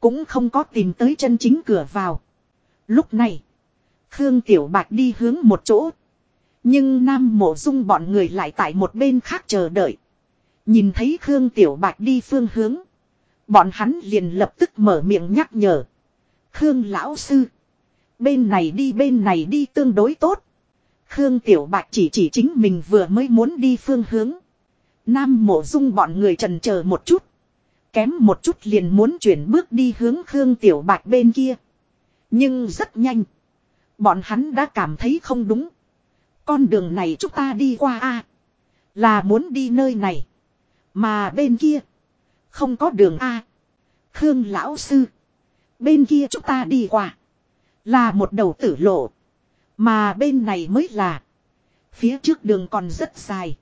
Cũng không có tìm tới chân chính cửa vào. Lúc này, Khương Tiểu Bạch đi hướng một chỗ. Nhưng Nam Mộ Dung bọn người lại tại một bên khác chờ đợi. Nhìn thấy Khương Tiểu Bạch đi phương hướng. Bọn hắn liền lập tức mở miệng nhắc nhở. Khương Lão Sư. Bên này đi, bên này đi tương đối tốt. Khương Tiểu Bạch chỉ chỉ chính mình vừa mới muốn đi phương hướng. Nam Mộ Dung bọn người trần chờ một chút. Kém một chút liền muốn chuyển bước đi hướng Khương Tiểu Bạch bên kia. Nhưng rất nhanh. Bọn hắn đã cảm thấy không đúng. Con đường này chúng ta đi qua a Là muốn đi nơi này. Mà bên kia. Không có đường a Khương lão sư. Bên kia chúng ta đi qua. Là một đầu tử lộ. Mà bên này mới là. Phía trước đường còn rất dài.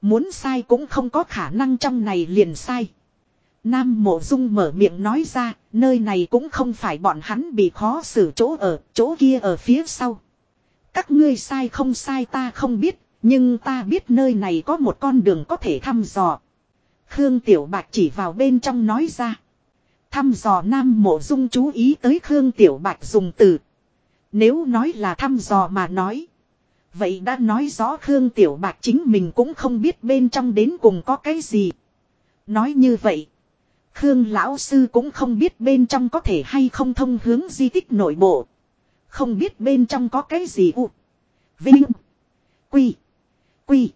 Muốn sai cũng không có khả năng trong này liền sai. Nam mộ dung mở miệng nói ra, nơi này cũng không phải bọn hắn bị khó xử chỗ ở, chỗ kia ở phía sau. Các ngươi sai không sai ta không biết, nhưng ta biết nơi này có một con đường có thể thăm dò. Khương Tiểu Bạch chỉ vào bên trong nói ra. Thăm dò Nam Mộ Dung chú ý tới Khương Tiểu Bạch dùng từ. Nếu nói là thăm dò mà nói. Vậy đã nói rõ Khương Tiểu Bạch chính mình cũng không biết bên trong đến cùng có cái gì. Nói như vậy. Khương Lão Sư cũng không biết bên trong có thể hay không thông hướng di tích nội bộ. Không biết bên trong có cái gì u. Vinh. Quy. Quy.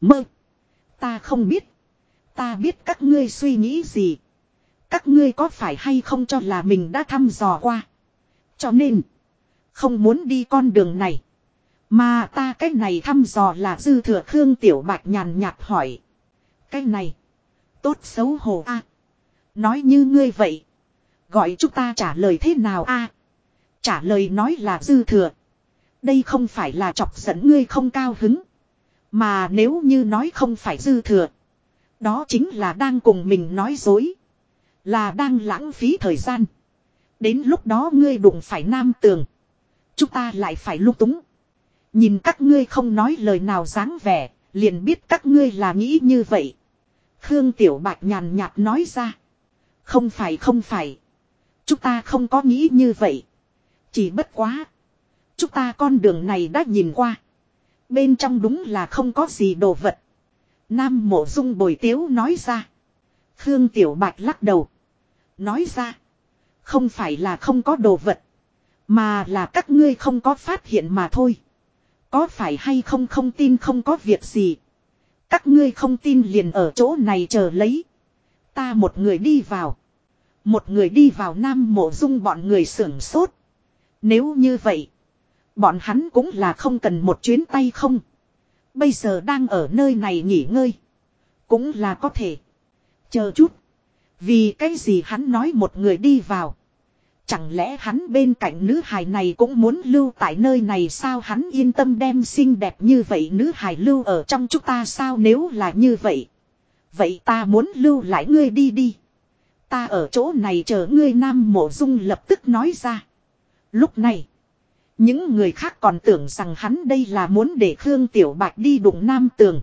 Mơ. Ta không biết. Ta biết các ngươi suy nghĩ gì. Các ngươi có phải hay không cho là mình đã thăm dò qua. Cho nên. Không muốn đi con đường này. Mà ta cái này thăm dò là dư thừa Khương Tiểu Bạch nhàn nhạt hỏi. Cái này. Tốt xấu hổ a Nói như ngươi vậy. Gọi chúng ta trả lời thế nào a Trả lời nói là dư thừa. Đây không phải là chọc giận ngươi không cao hứng. Mà nếu như nói không phải dư thừa. Đó chính là đang cùng mình nói dối. Là đang lãng phí thời gian. Đến lúc đó ngươi đụng phải nam tường. Chúng ta lại phải lúc túng. Nhìn các ngươi không nói lời nào dáng vẻ. Liền biết các ngươi là nghĩ như vậy. Khương Tiểu Bạch nhàn nhạt nói ra. Không phải không phải. Chúng ta không có nghĩ như vậy. Chỉ bất quá. Chúng ta con đường này đã nhìn qua. Bên trong đúng là không có gì đồ vật. Nam mộ dung bồi tiếu nói ra. Khương Tiểu Bạch lắc đầu. Nói ra. Không phải là không có đồ vật. Mà là các ngươi không có phát hiện mà thôi. Có phải hay không không tin không có việc gì. Các ngươi không tin liền ở chỗ này chờ lấy. Ta một người đi vào. Một người đi vào nam mộ dung bọn người sưởng sốt. Nếu như vậy. Bọn hắn cũng là không cần một chuyến tay không. Bây giờ đang ở nơi này nghỉ ngơi. Cũng là có thể. Chờ chút. Vì cái gì hắn nói một người đi vào. Chẳng lẽ hắn bên cạnh nữ hài này cũng muốn lưu tại nơi này sao hắn yên tâm đem xinh đẹp như vậy nữ hài lưu ở trong chúng ta sao nếu là như vậy. Vậy ta muốn lưu lại ngươi đi đi. Ta ở chỗ này chờ ngươi nam mộ dung lập tức nói ra. Lúc này. Những người khác còn tưởng rằng hắn đây là muốn để Khương Tiểu Bạch đi đụng nam tường.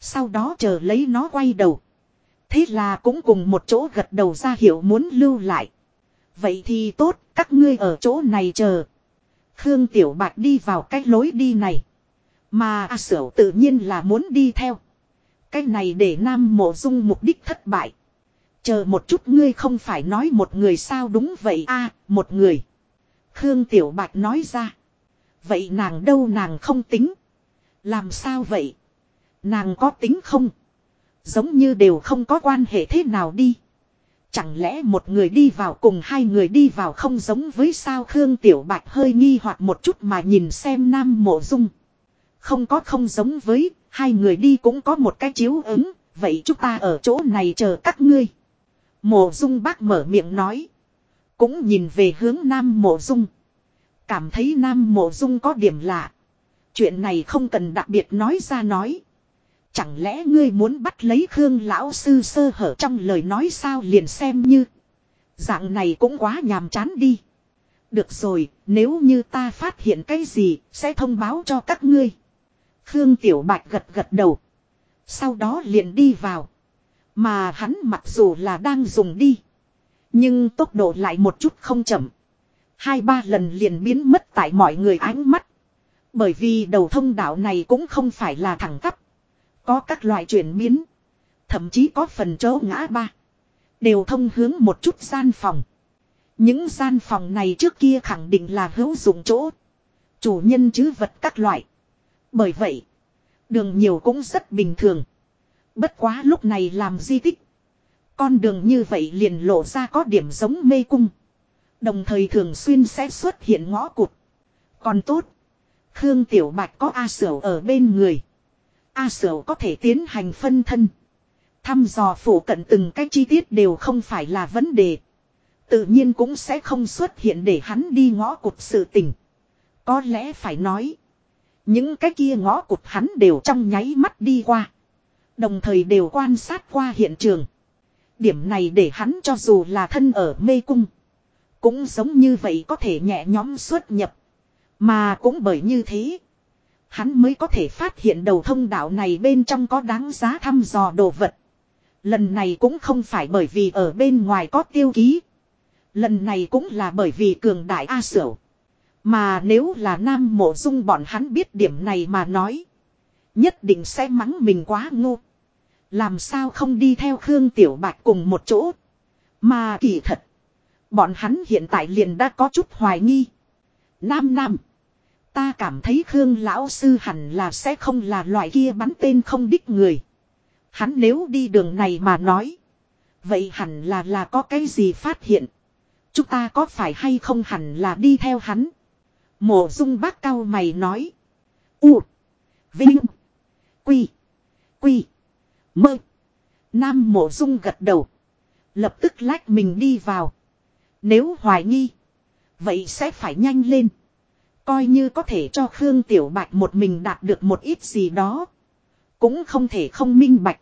Sau đó chờ lấy nó quay đầu. Thế là cũng cùng một chỗ gật đầu ra hiệu muốn lưu lại. Vậy thì tốt, các ngươi ở chỗ này chờ. Khương Tiểu Bạch đi vào cái lối đi này. Mà A Sở tự nhiên là muốn đi theo. Cái này để Nam Mộ Dung mục đích thất bại. Chờ một chút ngươi không phải nói một người sao đúng vậy a một người. Khương Tiểu Bạch nói ra. Vậy nàng đâu nàng không tính. Làm sao vậy? Nàng có tính không? Giống như đều không có quan hệ thế nào đi. Chẳng lẽ một người đi vào cùng hai người đi vào không giống với sao Khương Tiểu Bạch hơi nghi hoặc một chút mà nhìn xem Nam Mộ Dung. Không có không giống với, hai người đi cũng có một cái chiếu ứng, vậy chúng ta ở chỗ này chờ các ngươi. Mộ Dung bác mở miệng nói. Cũng nhìn về hướng Nam Mộ Dung. Cảm thấy Nam Mộ Dung có điểm lạ. Chuyện này không cần đặc biệt nói ra nói. Chẳng lẽ ngươi muốn bắt lấy Khương lão sư sơ hở trong lời nói sao liền xem như. Dạng này cũng quá nhàm chán đi. Được rồi, nếu như ta phát hiện cái gì, sẽ thông báo cho các ngươi. Khương Tiểu Bạch gật gật đầu. Sau đó liền đi vào. Mà hắn mặc dù là đang dùng đi. Nhưng tốc độ lại một chút không chậm. Hai ba lần liền biến mất tại mọi người ánh mắt. Bởi vì đầu thông đạo này cũng không phải là thẳng tắp. Có các loại chuyển biến. Thậm chí có phần chỗ ngã ba. Đều thông hướng một chút gian phòng. Những gian phòng này trước kia khẳng định là hữu dụng chỗ. Chủ nhân chứ vật các loại. Bởi vậy. Đường nhiều cũng rất bình thường. Bất quá lúc này làm di tích. Con đường như vậy liền lộ ra có điểm giống mê cung. Đồng thời thường xuyên sẽ xuất hiện ngõ cụt. Còn tốt. Khương Tiểu Bạch có A Sở ở bên người. A Sở có thể tiến hành phân thân. Thăm dò phủ cận từng cái chi tiết đều không phải là vấn đề. Tự nhiên cũng sẽ không xuất hiện để hắn đi ngõ cụt sự tình. Có lẽ phải nói. Những cái kia ngõ cụt hắn đều trong nháy mắt đi qua. Đồng thời đều quan sát qua hiện trường. Điểm này để hắn cho dù là thân ở mê cung. Cũng giống như vậy có thể nhẹ nhóm xuất nhập. Mà cũng bởi như thế. Hắn mới có thể phát hiện đầu thông đạo này bên trong có đáng giá thăm dò đồ vật. Lần này cũng không phải bởi vì ở bên ngoài có tiêu ký. Lần này cũng là bởi vì cường đại A Sửu. Mà nếu là Nam Mộ Dung bọn hắn biết điểm này mà nói. Nhất định sẽ mắng mình quá ngu. Làm sao không đi theo Khương Tiểu Bạch cùng một chỗ. Mà kỳ thật. Bọn hắn hiện tại liền đã có chút hoài nghi. Nam Nam. Ta cảm thấy Khương Lão Sư hẳn là sẽ không là loại kia bắn tên không đích người. Hắn nếu đi đường này mà nói. Vậy hẳn là là có cái gì phát hiện. Chúng ta có phải hay không hẳn là đi theo hắn. Mộ dung bác cao mày nói. U. Vinh. Quy. Quy. Mơ. Nam mộ dung gật đầu. Lập tức lách mình đi vào. Nếu hoài nghi. Vậy sẽ phải nhanh lên. Coi như có thể cho Khương Tiểu Bạch một mình đạt được một ít gì đó. Cũng không thể không minh bạch.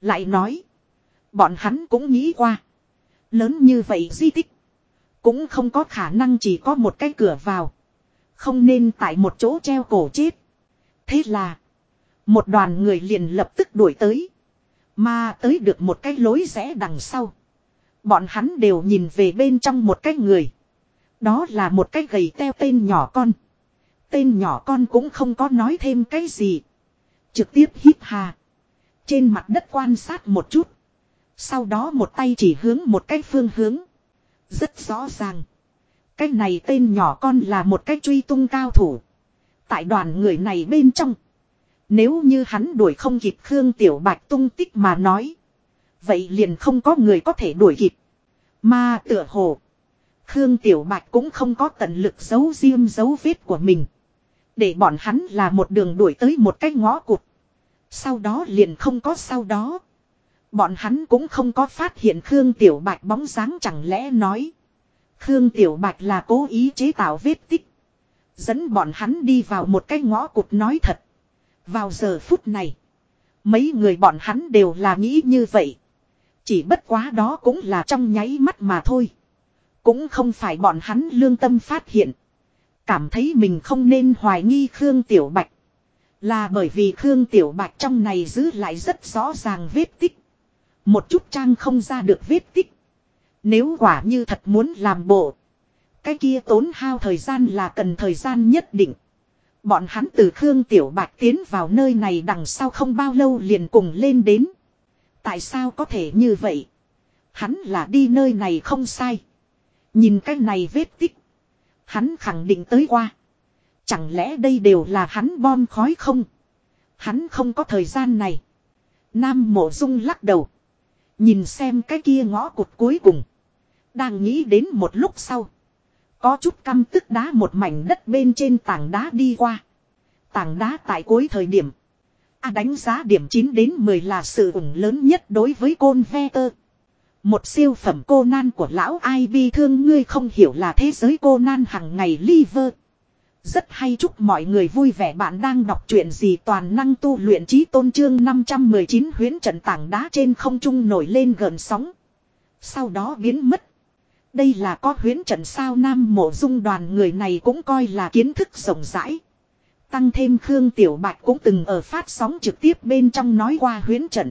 Lại nói. Bọn hắn cũng nghĩ qua. Lớn như vậy di tích. Cũng không có khả năng chỉ có một cái cửa vào. Không nên tại một chỗ treo cổ chết. Thế là. Một đoàn người liền lập tức đuổi tới. Mà tới được một cái lối rẽ đằng sau. Bọn hắn đều nhìn về bên trong một cái người. Đó là một cái gầy teo tên nhỏ con. Tên nhỏ con cũng không có nói thêm cái gì. Trực tiếp hít hà. Trên mặt đất quan sát một chút. Sau đó một tay chỉ hướng một cái phương hướng. Rất rõ ràng. Cái này tên nhỏ con là một cái truy tung cao thủ. Tại đoàn người này bên trong. Nếu như hắn đuổi không kịp Khương Tiểu Bạch tung tích mà nói. Vậy liền không có người có thể đuổi kịp. Mà tựa hồ. Khương Tiểu Bạch cũng không có tận lực giấu riêng dấu vết của mình. Để bọn hắn là một đường đuổi tới một cái ngõ cụt. Sau đó liền không có sau đó. Bọn hắn cũng không có phát hiện Khương Tiểu Bạch bóng dáng chẳng lẽ nói. Khương Tiểu Bạch là cố ý chế tạo vết tích. Dẫn bọn hắn đi vào một cái ngõ cụt nói thật. Vào giờ phút này. Mấy người bọn hắn đều là nghĩ như vậy. Chỉ bất quá đó cũng là trong nháy mắt mà thôi. Cũng không phải bọn hắn lương tâm phát hiện. Cảm thấy mình không nên hoài nghi Khương Tiểu Bạch. Là bởi vì Khương Tiểu Bạch trong này giữ lại rất rõ ràng vết tích. Một chút trang không ra được vết tích. Nếu quả như thật muốn làm bộ. Cái kia tốn hao thời gian là cần thời gian nhất định. Bọn hắn từ Khương Tiểu Bạch tiến vào nơi này đằng sau không bao lâu liền cùng lên đến. Tại sao có thể như vậy? Hắn là đi nơi này không sai. Nhìn cái này vết tích. Hắn khẳng định tới qua. Chẳng lẽ đây đều là hắn bom khói không? Hắn không có thời gian này. Nam mộ dung lắc đầu. Nhìn xem cái kia ngõ cụt cuối cùng. Đang nghĩ đến một lúc sau. Có chút căm tức đá một mảnh đất bên trên tảng đá đi qua. Tảng đá tại cuối thời điểm. A đánh giá điểm 9 đến 10 là sự ủng lớn nhất đối với côn ve tơ. Một siêu phẩm cô nan của lão ai bi thương ngươi không hiểu là thế giới cô nan hằng ngày liver. Rất hay chúc mọi người vui vẻ bạn đang đọc truyện gì toàn năng tu luyện trí tôn trương 519 huyến trận tảng đá trên không trung nổi lên gần sóng. Sau đó biến mất. Đây là có huyến trận sao nam mộ dung đoàn người này cũng coi là kiến thức rộng rãi. Tăng thêm Khương Tiểu Bạch cũng từng ở phát sóng trực tiếp bên trong nói qua huyến trận.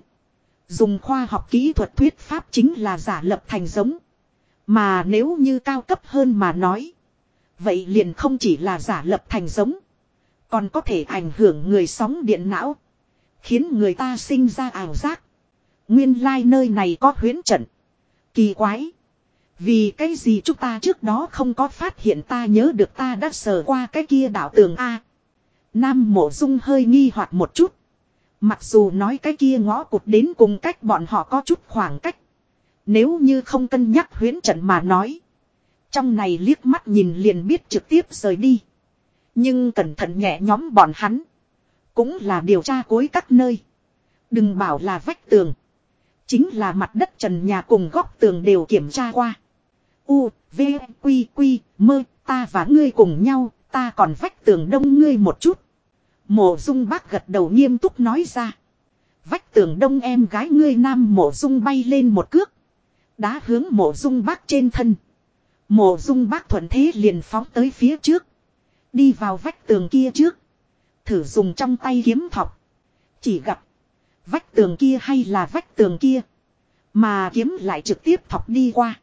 Dùng khoa học kỹ thuật thuyết pháp chính là giả lập thành giống. Mà nếu như cao cấp hơn mà nói. Vậy liền không chỉ là giả lập thành giống. Còn có thể ảnh hưởng người sóng điện não. Khiến người ta sinh ra ảo giác. Nguyên lai like nơi này có huyến trận. Kỳ quái. Vì cái gì chúng ta trước đó không có phát hiện ta nhớ được ta đã sờ qua cái kia đảo tường A. Nam mộ dung hơi nghi hoặc một chút. Mặc dù nói cái kia ngõ cụt đến cùng cách bọn họ có chút khoảng cách. Nếu như không cân nhắc huyến trận mà nói. Trong này liếc mắt nhìn liền biết trực tiếp rời đi. Nhưng cẩn thận nhẹ nhóm bọn hắn. Cũng là điều tra cối các nơi. Đừng bảo là vách tường. Chính là mặt đất trần nhà cùng góc tường đều kiểm tra qua. U, V, Quy, Quy, mơ, ta và ngươi cùng nhau, ta còn vách tường đông ngươi một chút. Mộ dung bác gật đầu nghiêm túc nói ra. Vách tường đông em gái ngươi nam mộ dung bay lên một cước. Đá hướng mộ dung bác trên thân. Mộ dung bác thuận thế liền phóng tới phía trước. Đi vào vách tường kia trước. Thử dùng trong tay kiếm thọc. Chỉ gặp. Vách tường kia hay là vách tường kia. Mà kiếm lại trực tiếp thọc đi qua.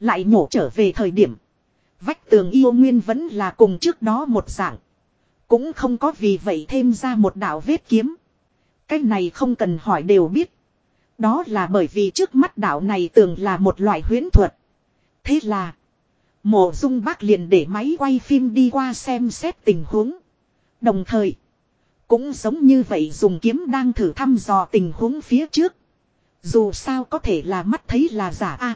Lại nhổ trở về thời điểm. Vách tường yêu nguyên vẫn là cùng trước đó một dạng. Cũng không có vì vậy thêm ra một đạo vết kiếm. Cái này không cần hỏi đều biết. Đó là bởi vì trước mắt đạo này tường là một loại huyễn thuật. Thế là. Mộ dung bác liền để máy quay phim đi qua xem xét tình huống. Đồng thời. Cũng giống như vậy dùng kiếm đang thử thăm dò tình huống phía trước. Dù sao có thể là mắt thấy là giả a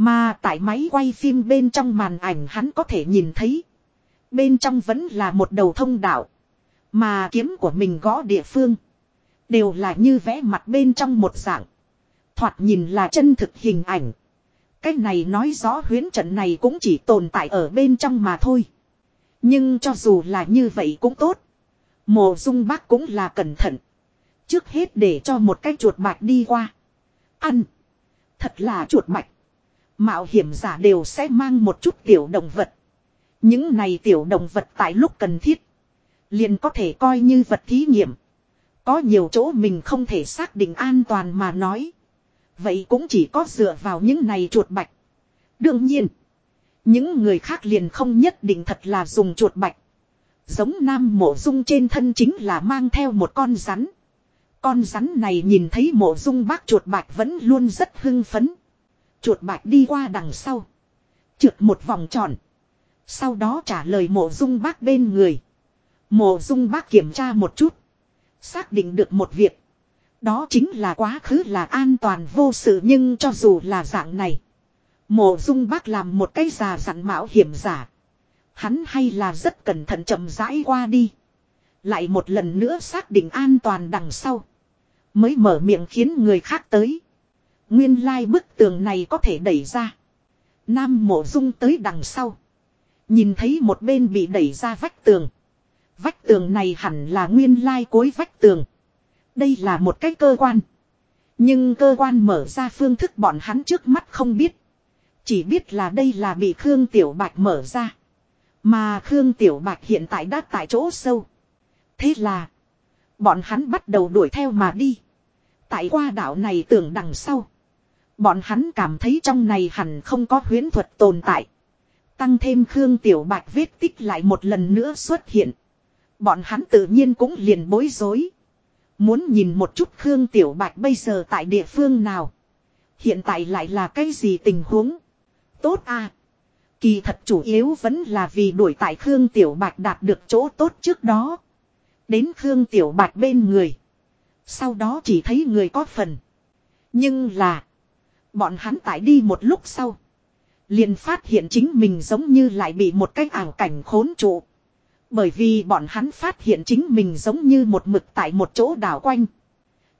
mà tại máy quay phim bên trong màn ảnh hắn có thể nhìn thấy. Bên trong vẫn là một đầu thông đạo. Mà kiếm của mình gõ địa phương. Đều là như vẽ mặt bên trong một dạng. Thoạt nhìn là chân thực hình ảnh. Cái này nói rõ huyến trận này cũng chỉ tồn tại ở bên trong mà thôi. Nhưng cho dù là như vậy cũng tốt. Mộ dung bác cũng là cẩn thận. Trước hết để cho một cái chuột bạch đi qua. Ăn. Thật là chuột bạch. Mạo hiểm giả đều sẽ mang một chút tiểu động vật. Những này tiểu động vật tại lúc cần thiết. Liền có thể coi như vật thí nghiệm. Có nhiều chỗ mình không thể xác định an toàn mà nói. Vậy cũng chỉ có dựa vào những này chuột bạch. Đương nhiên. Những người khác liền không nhất định thật là dùng chuột bạch. Giống nam mộ dung trên thân chính là mang theo một con rắn. Con rắn này nhìn thấy mộ dung bác chuột bạch vẫn luôn rất hưng phấn. Chuột bạch đi qua đằng sau. Trượt một vòng tròn. Sau đó trả lời mộ dung bác bên người. Mộ dung bác kiểm tra một chút. Xác định được một việc. Đó chính là quá khứ là an toàn vô sự nhưng cho dù là dạng này. Mộ dung bác làm một cái già dặn mạo hiểm giả. Hắn hay là rất cẩn thận chậm rãi qua đi. Lại một lần nữa xác định an toàn đằng sau. Mới mở miệng khiến người khác tới. Nguyên lai bức tường này có thể đẩy ra. Nam mộ dung tới đằng sau. Nhìn thấy một bên bị đẩy ra vách tường. Vách tường này hẳn là nguyên lai cối vách tường. Đây là một cái cơ quan. Nhưng cơ quan mở ra phương thức bọn hắn trước mắt không biết. Chỉ biết là đây là bị Khương Tiểu Bạch mở ra. Mà Khương Tiểu Bạch hiện tại đã tại chỗ sâu. Thế là. Bọn hắn bắt đầu đuổi theo mà đi. Tại qua đảo này tưởng đằng sau. Bọn hắn cảm thấy trong này hẳn không có huyến thuật tồn tại. Tăng thêm Khương Tiểu Bạch vết tích lại một lần nữa xuất hiện. Bọn hắn tự nhiên cũng liền bối rối. Muốn nhìn một chút Khương Tiểu Bạch bây giờ tại địa phương nào. Hiện tại lại là cái gì tình huống. Tốt à. Kỳ thật chủ yếu vẫn là vì đuổi tại Khương Tiểu Bạch đạt được chỗ tốt trước đó. Đến Khương Tiểu Bạch bên người. Sau đó chỉ thấy người có phần. Nhưng là. Bọn hắn tải đi một lúc sau. Liền phát hiện chính mình giống như lại bị một cái ảo cảnh khốn trụ. Bởi vì bọn hắn phát hiện chính mình giống như một mực tại một chỗ đảo quanh.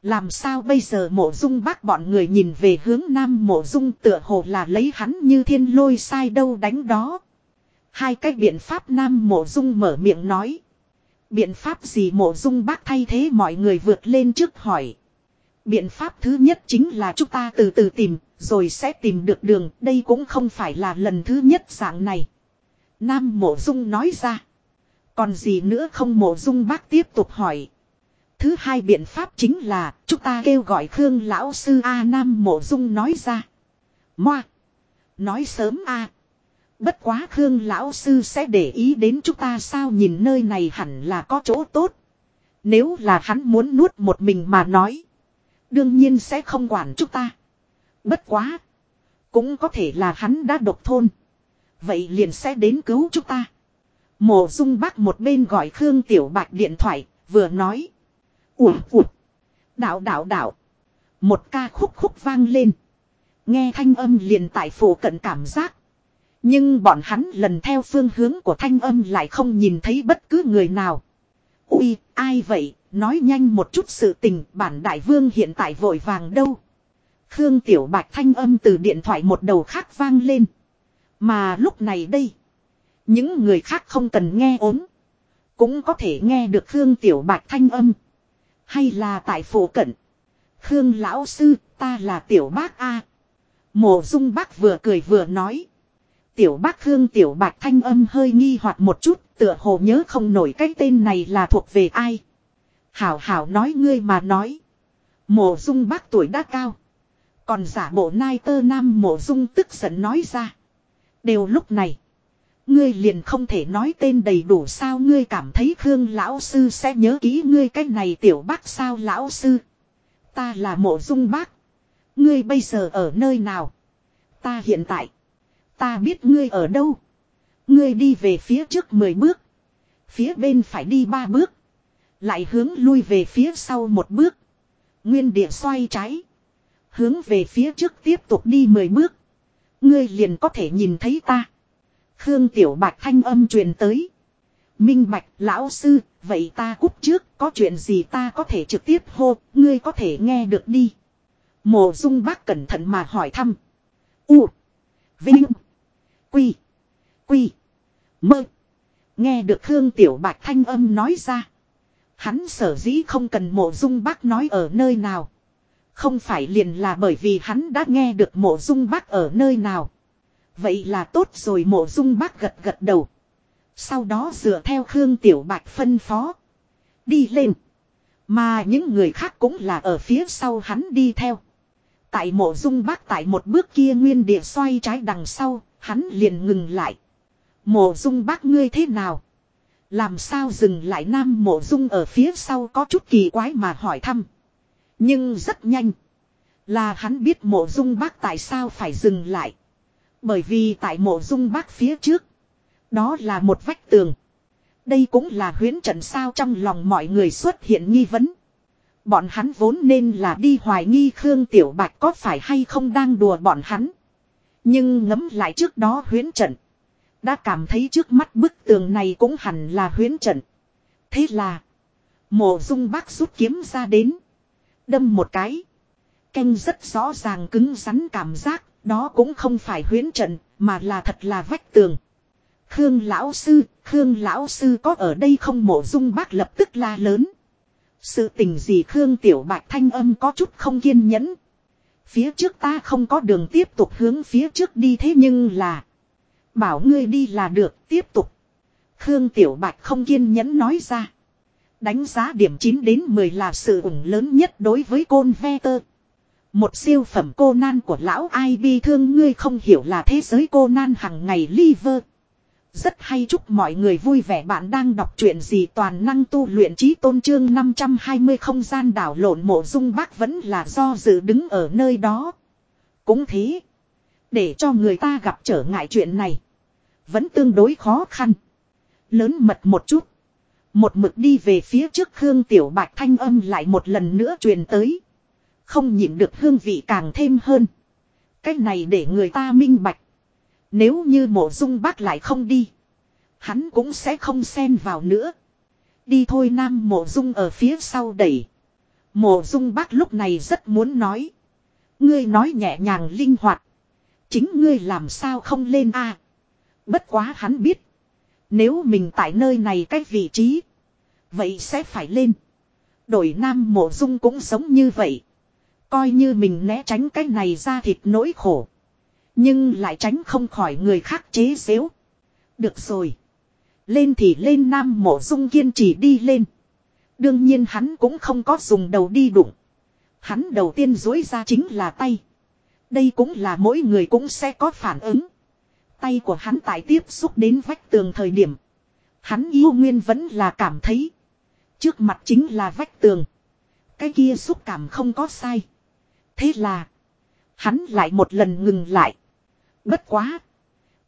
Làm sao bây giờ mộ dung bác bọn người nhìn về hướng nam mộ dung tựa hồ là lấy hắn như thiên lôi sai đâu đánh đó. Hai cái biện pháp nam mộ dung mở miệng nói. Biện pháp gì mộ dung bác thay thế mọi người vượt lên trước hỏi. Biện pháp thứ nhất chính là chúng ta từ từ tìm, rồi sẽ tìm được đường, đây cũng không phải là lần thứ nhất dạng này. Nam mộ dung nói ra. Còn gì nữa không mộ dung bác tiếp tục hỏi. Thứ hai biện pháp chính là chúng ta kêu gọi Khương Lão Sư A Nam Mộ Dung nói ra. Moa. Nói sớm A. Bất quá Khương Lão Sư sẽ để ý đến chúng ta sao nhìn nơi này hẳn là có chỗ tốt. Nếu là hắn muốn nuốt một mình mà nói. Đương nhiên sẽ không quản chúng ta. Bất quá. Cũng có thể là hắn đã độc thôn. Vậy liền sẽ đến cứu chúng ta. Mộ dung bác một bên gọi Khương Tiểu Bạch điện thoại, vừa nói. Ủa ủa. Đạo đạo đạo. Một ca khúc khúc vang lên. Nghe thanh âm liền tại phủ cận cảm giác. Nhưng bọn hắn lần theo phương hướng của thanh âm lại không nhìn thấy bất cứ người nào. Ui, ai vậy, nói nhanh một chút sự tình, bản đại vương hiện tại vội vàng đâu. Khương Tiểu Bạch thanh âm từ điện thoại một đầu khác vang lên. Mà lúc này đây, những người khác không cần nghe ốm. Cũng có thể nghe được Khương Tiểu Bạch thanh âm. Hay là tại phổ cận. Khương lão sư, ta là tiểu bác A. Mộ dung bác vừa cười vừa nói. Tiểu bác Khương tiểu bạch thanh âm hơi nghi hoặc một chút, tựa hồ nhớ không nổi cái tên này là thuộc về ai. Hảo hảo nói ngươi mà nói. Mộ dung bác tuổi đã cao. Còn giả bộ nai tơ nam mộ dung tức giận nói ra. Đều lúc này. Ngươi liền không thể nói tên đầy đủ sao ngươi cảm thấy Khương lão sư sẽ nhớ kỹ ngươi cái này tiểu bác sao lão sư. Ta là mộ dung bác. Ngươi bây giờ ở nơi nào? Ta hiện tại. Ta biết ngươi ở đâu. Ngươi đi về phía trước 10 bước. Phía bên phải đi 3 bước. Lại hướng lui về phía sau một bước. Nguyên địa xoay trái. Hướng về phía trước tiếp tục đi 10 bước. Ngươi liền có thể nhìn thấy ta. Khương Tiểu Bạch thanh âm truyền tới. Minh Bạch, lão sư, vậy ta cúp trước, có chuyện gì ta có thể trực tiếp hô, ngươi có thể nghe được đi. Mộ dung bác cẩn thận mà hỏi thăm. U. Vinh. Quy. Quy. Mơ. Nghe được Khương Tiểu Bạch thanh âm nói ra. Hắn sở dĩ không cần mộ dung bác nói ở nơi nào. Không phải liền là bởi vì hắn đã nghe được mộ dung bác ở nơi nào. Vậy là tốt rồi mộ dung bác gật gật đầu. Sau đó dựa theo Khương Tiểu Bạch phân phó. Đi lên. Mà những người khác cũng là ở phía sau hắn đi theo. Tại mộ dung bác tại một bước kia nguyên địa xoay trái đằng sau, hắn liền ngừng lại. Mộ dung bác ngươi thế nào? Làm sao dừng lại nam mộ dung ở phía sau có chút kỳ quái mà hỏi thăm. Nhưng rất nhanh. Là hắn biết mộ dung bác tại sao phải dừng lại. Bởi vì tại mộ dung bác phía trước. Đó là một vách tường. Đây cũng là huyến trận sao trong lòng mọi người xuất hiện nghi vấn. Bọn hắn vốn nên là đi hoài nghi Khương Tiểu Bạch có phải hay không đang đùa bọn hắn. Nhưng ngấm lại trước đó huyến trận. Đã cảm thấy trước mắt bức tường này cũng hẳn là huyến trận. Thế là. Mộ dung bác rút kiếm ra đến. Đâm một cái. Canh rất rõ ràng cứng rắn cảm giác. Đó cũng không phải huyến trận. Mà là thật là vách tường. Khương lão sư. Khương lão sư có ở đây không mộ dung bác lập tức la lớn. Sự tình gì Khương Tiểu Bạch thanh âm có chút không kiên nhẫn. Phía trước ta không có đường tiếp tục hướng phía trước đi, thế nhưng là. Bảo ngươi đi là được, tiếp tục. Khương Tiểu Bạch không kiên nhẫn nói ra. Đánh giá điểm 9 đến 10 là sự ủng lớn nhất đối với côn ve tơ. Một siêu phẩm cô nan của lão ai bi thương ngươi không hiểu là thế giới cô nan hằng ngày liver. Rất hay chúc mọi người vui vẻ bạn đang đọc truyện gì toàn năng tu luyện trí tôn trương 520 không gian đảo lộn mộ dung bác vẫn là do dự đứng ở nơi đó. Cũng thế. Để cho người ta gặp trở ngại chuyện này. Vẫn tương đối khó khăn. Lớn mật một chút. Một mực đi về phía trước Khương Tiểu Bạch thanh âm lại một lần nữa truyền tới. Không nhịn được hương vị càng thêm hơn. Cái này để người ta minh bạch. Nếu như mộ dung bác lại không đi. Hắn cũng sẽ không xen vào nữa. Đi thôi nam mộ dung ở phía sau đẩy. Mộ dung bác lúc này rất muốn nói. Ngươi nói nhẹ nhàng linh hoạt. Chính ngươi làm sao không lên a? Bất quá hắn biết. Nếu mình tại nơi này cách vị trí. Vậy sẽ phải lên. Đổi nam mộ dung cũng giống như vậy. Coi như mình né tránh cái này ra thịt nỗi khổ. Nhưng lại tránh không khỏi người khác chế xếu. Được rồi. Lên thì lên nam mộ dung kiên trì đi lên. Đương nhiên hắn cũng không có dùng đầu đi đụng. Hắn đầu tiên dối ra chính là tay. Đây cũng là mỗi người cũng sẽ có phản ứng. Tay của hắn tại tiếp xúc đến vách tường thời điểm. Hắn yêu nguyên vẫn là cảm thấy. Trước mặt chính là vách tường. Cái kia xúc cảm không có sai. Thế là. Hắn lại một lần ngừng lại. Bất quá.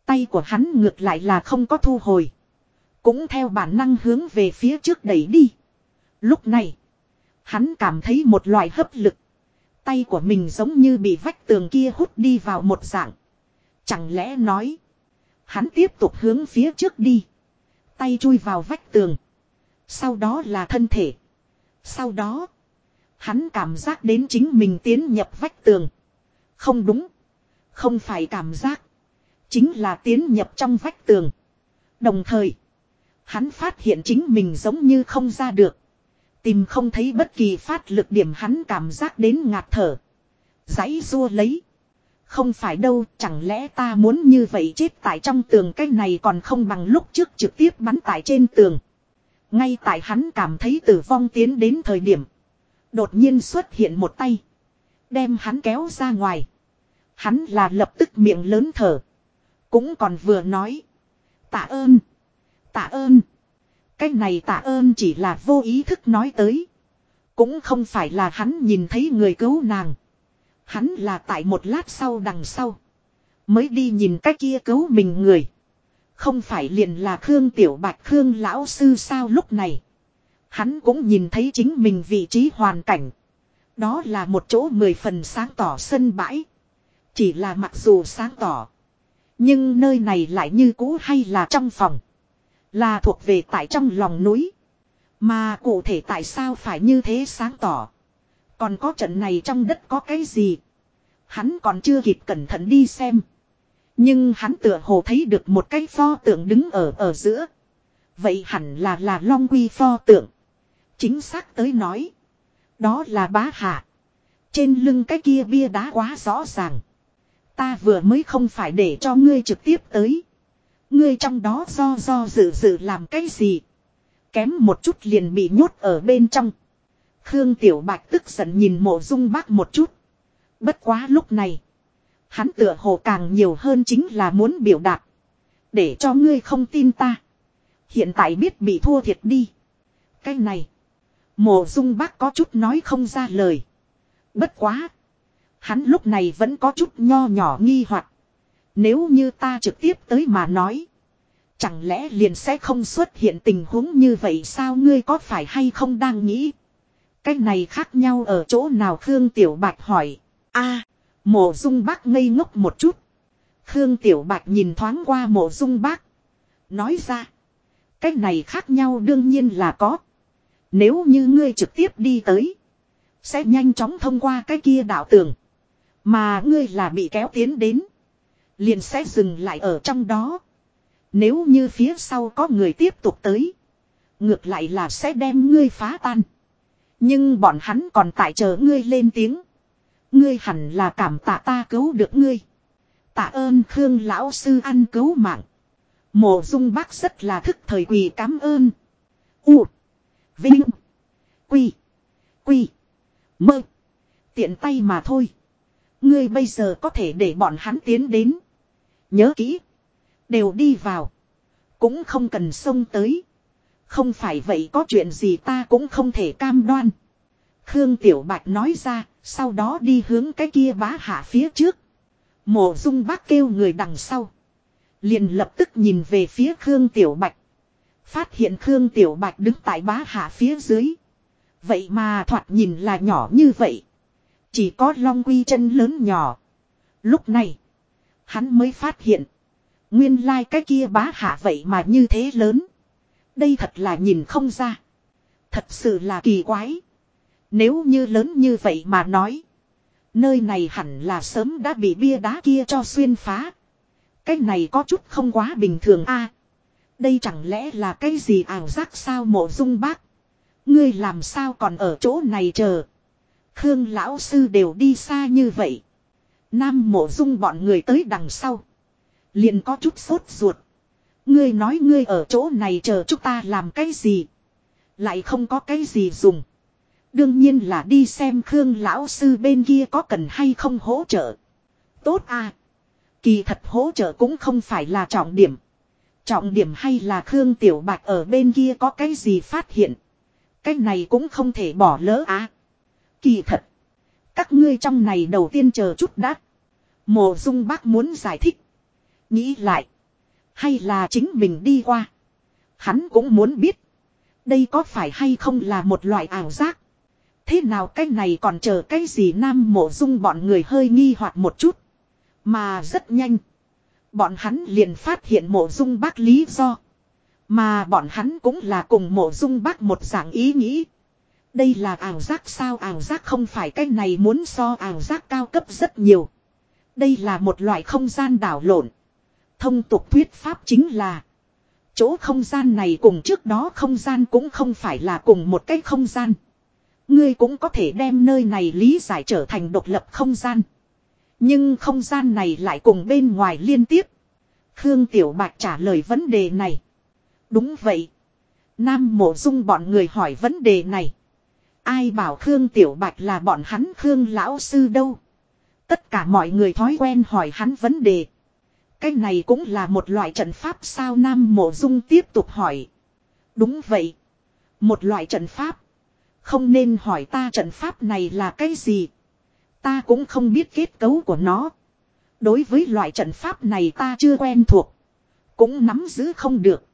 Tay của hắn ngược lại là không có thu hồi. Cũng theo bản năng hướng về phía trước đẩy đi. Lúc này. Hắn cảm thấy một loại hấp lực. Tay của mình giống như bị vách tường kia hút đi vào một dạng. Chẳng lẽ nói. Hắn tiếp tục hướng phía trước đi. Tay chui vào vách tường. Sau đó là thân thể. Sau đó. Hắn cảm giác đến chính mình tiến nhập vách tường. Không đúng. Không phải cảm giác. Chính là tiến nhập trong vách tường. Đồng thời. Hắn phát hiện chính mình giống như không ra được. Tìm không thấy bất kỳ phát lực điểm hắn cảm giác đến ngạt thở. Giấy rua lấy. Không phải đâu, chẳng lẽ ta muốn như vậy chết tại trong tường cái này còn không bằng lúc trước trực tiếp bắn tại trên tường. Ngay tại hắn cảm thấy tử vong tiến đến thời điểm. Đột nhiên xuất hiện một tay. Đem hắn kéo ra ngoài. Hắn là lập tức miệng lớn thở. Cũng còn vừa nói. Tạ ơn. Tạ ơn. Cái này tạ ơn chỉ là vô ý thức nói tới. Cũng không phải là hắn nhìn thấy người cứu nàng. Hắn là tại một lát sau đằng sau. Mới đi nhìn cái kia cứu mình người. Không phải liền là Khương Tiểu Bạch, Khương Lão Sư sao lúc này. Hắn cũng nhìn thấy chính mình vị trí hoàn cảnh. Đó là một chỗ mười phần sáng tỏ sân bãi. Chỉ là mặc dù sáng tỏ. Nhưng nơi này lại như cũ hay là trong phòng. Là thuộc về tại trong lòng núi. Mà cụ thể tại sao phải như thế sáng tỏ. Còn có trận này trong đất có cái gì. Hắn còn chưa kịp cẩn thận đi xem. Nhưng hắn tựa hồ thấy được một cái pho tượng đứng ở ở giữa. Vậy hẳn là là long quy pho tượng. Chính xác tới nói. Đó là bá hạ. Trên lưng cái kia bia đá quá rõ ràng. Ta vừa mới không phải để cho ngươi trực tiếp tới. Ngươi trong đó do do dự dự làm cái gì. Kém một chút liền bị nhốt ở bên trong. Khương Tiểu Bạch tức giận nhìn mộ dung bác một chút. Bất quá lúc này. Hắn tựa hồ càng nhiều hơn chính là muốn biểu đạt. Để cho ngươi không tin ta. Hiện tại biết bị thua thiệt đi. Cái này. Mộ dung bác có chút nói không ra lời. Bất quá. Hắn lúc này vẫn có chút nho nhỏ nghi hoặc nếu như ta trực tiếp tới mà nói. Chẳng lẽ liền sẽ không xuất hiện tình huống như vậy sao ngươi có phải hay không đang nghĩ. Cái này khác nhau ở chỗ nào Khương Tiểu Bạch hỏi. a, mộ dung bác ngây ngốc một chút. Khương Tiểu Bạch nhìn thoáng qua mộ dung bác. Nói ra. Cái này khác nhau đương nhiên là có. Nếu như ngươi trực tiếp đi tới. Sẽ nhanh chóng thông qua cái kia đạo tường. Mà ngươi là bị kéo tiến đến. Liền sẽ dừng lại ở trong đó. Nếu như phía sau có người tiếp tục tới. Ngược lại là sẽ đem ngươi phá tan. Nhưng bọn hắn còn tại chờ ngươi lên tiếng. Ngươi hẳn là cảm tạ ta cứu được ngươi. Tạ ơn Khương lão sư ăn cứu mạng. Mộ dung bác rất là thức thời quỳ cảm ơn. U. Vinh. Quy. Quy. Mơ. Tiện tay mà thôi. Ngươi bây giờ có thể để bọn hắn tiến đến. Nhớ kỹ. Đều đi vào. Cũng không cần xông tới. Không phải vậy có chuyện gì ta cũng không thể cam đoan. Khương Tiểu Bạch nói ra, sau đó đi hướng cái kia bá hạ phía trước. Mộ dung bác kêu người đằng sau. Liền lập tức nhìn về phía Khương Tiểu Bạch. Phát hiện Khương Tiểu Bạch đứng tại bá hạ phía dưới. Vậy mà thoạt nhìn là nhỏ như vậy. Chỉ có long quy chân lớn nhỏ. Lúc này, hắn mới phát hiện. Nguyên lai like cái kia bá hạ vậy mà như thế lớn. Đây thật là nhìn không ra. Thật sự là kỳ quái. Nếu như lớn như vậy mà nói. Nơi này hẳn là sớm đã bị bia đá kia cho xuyên phá. Cái này có chút không quá bình thường a. đây chẳng lẽ là cái gì ảo giác sao mộ dung bác. Ngươi làm sao còn ở chỗ này chờ. Khương lão sư đều đi xa như vậy. Nam mộ dung bọn người tới đằng sau. Liền có chút sốt ruột. Ngươi nói ngươi ở chỗ này chờ chúng ta làm cái gì. Lại không có cái gì dùng. Đương nhiên là đi xem Khương lão sư bên kia có cần hay không hỗ trợ. Tốt à. Kỳ thật hỗ trợ cũng không phải là trọng điểm. Trọng điểm hay là Khương Tiểu Bạch ở bên kia có cái gì phát hiện. Cái này cũng không thể bỏ lỡ à. Kỳ thật. Các ngươi trong này đầu tiên chờ chút đã. Mộ dung bác muốn giải thích. Nghĩ lại. Hay là chính mình đi qua. Hắn cũng muốn biết. Đây có phải hay không là một loại ảo giác. Thế nào cái này còn chờ cái gì nam mộ dung bọn người hơi nghi hoặc một chút. Mà rất nhanh. Bọn hắn liền phát hiện mộ dung bác lý do. Mà bọn hắn cũng là cùng mộ dung bác một dạng ý nghĩ. Đây là ảo giác sao ảo giác không phải cái này muốn so ảo giác cao cấp rất nhiều. Đây là một loại không gian đảo lộn. Thông tục thuyết pháp chính là. Chỗ không gian này cùng trước đó không gian cũng không phải là cùng một cái không gian. Ngươi cũng có thể đem nơi này lý giải trở thành độc lập không gian. Nhưng không gian này lại cùng bên ngoài liên tiếp. Khương Tiểu Bạch trả lời vấn đề này. Đúng vậy. Nam mộ dung bọn người hỏi vấn đề này. Ai bảo Khương Tiểu Bạch là bọn hắn Khương Lão Sư đâu. Tất cả mọi người thói quen hỏi hắn vấn đề. Cái này cũng là một loại trận pháp sao Nam Mộ Dung tiếp tục hỏi. Đúng vậy. Một loại trận pháp. Không nên hỏi ta trận pháp này là cái gì. Ta cũng không biết kết cấu của nó. Đối với loại trận pháp này ta chưa quen thuộc. Cũng nắm giữ không được.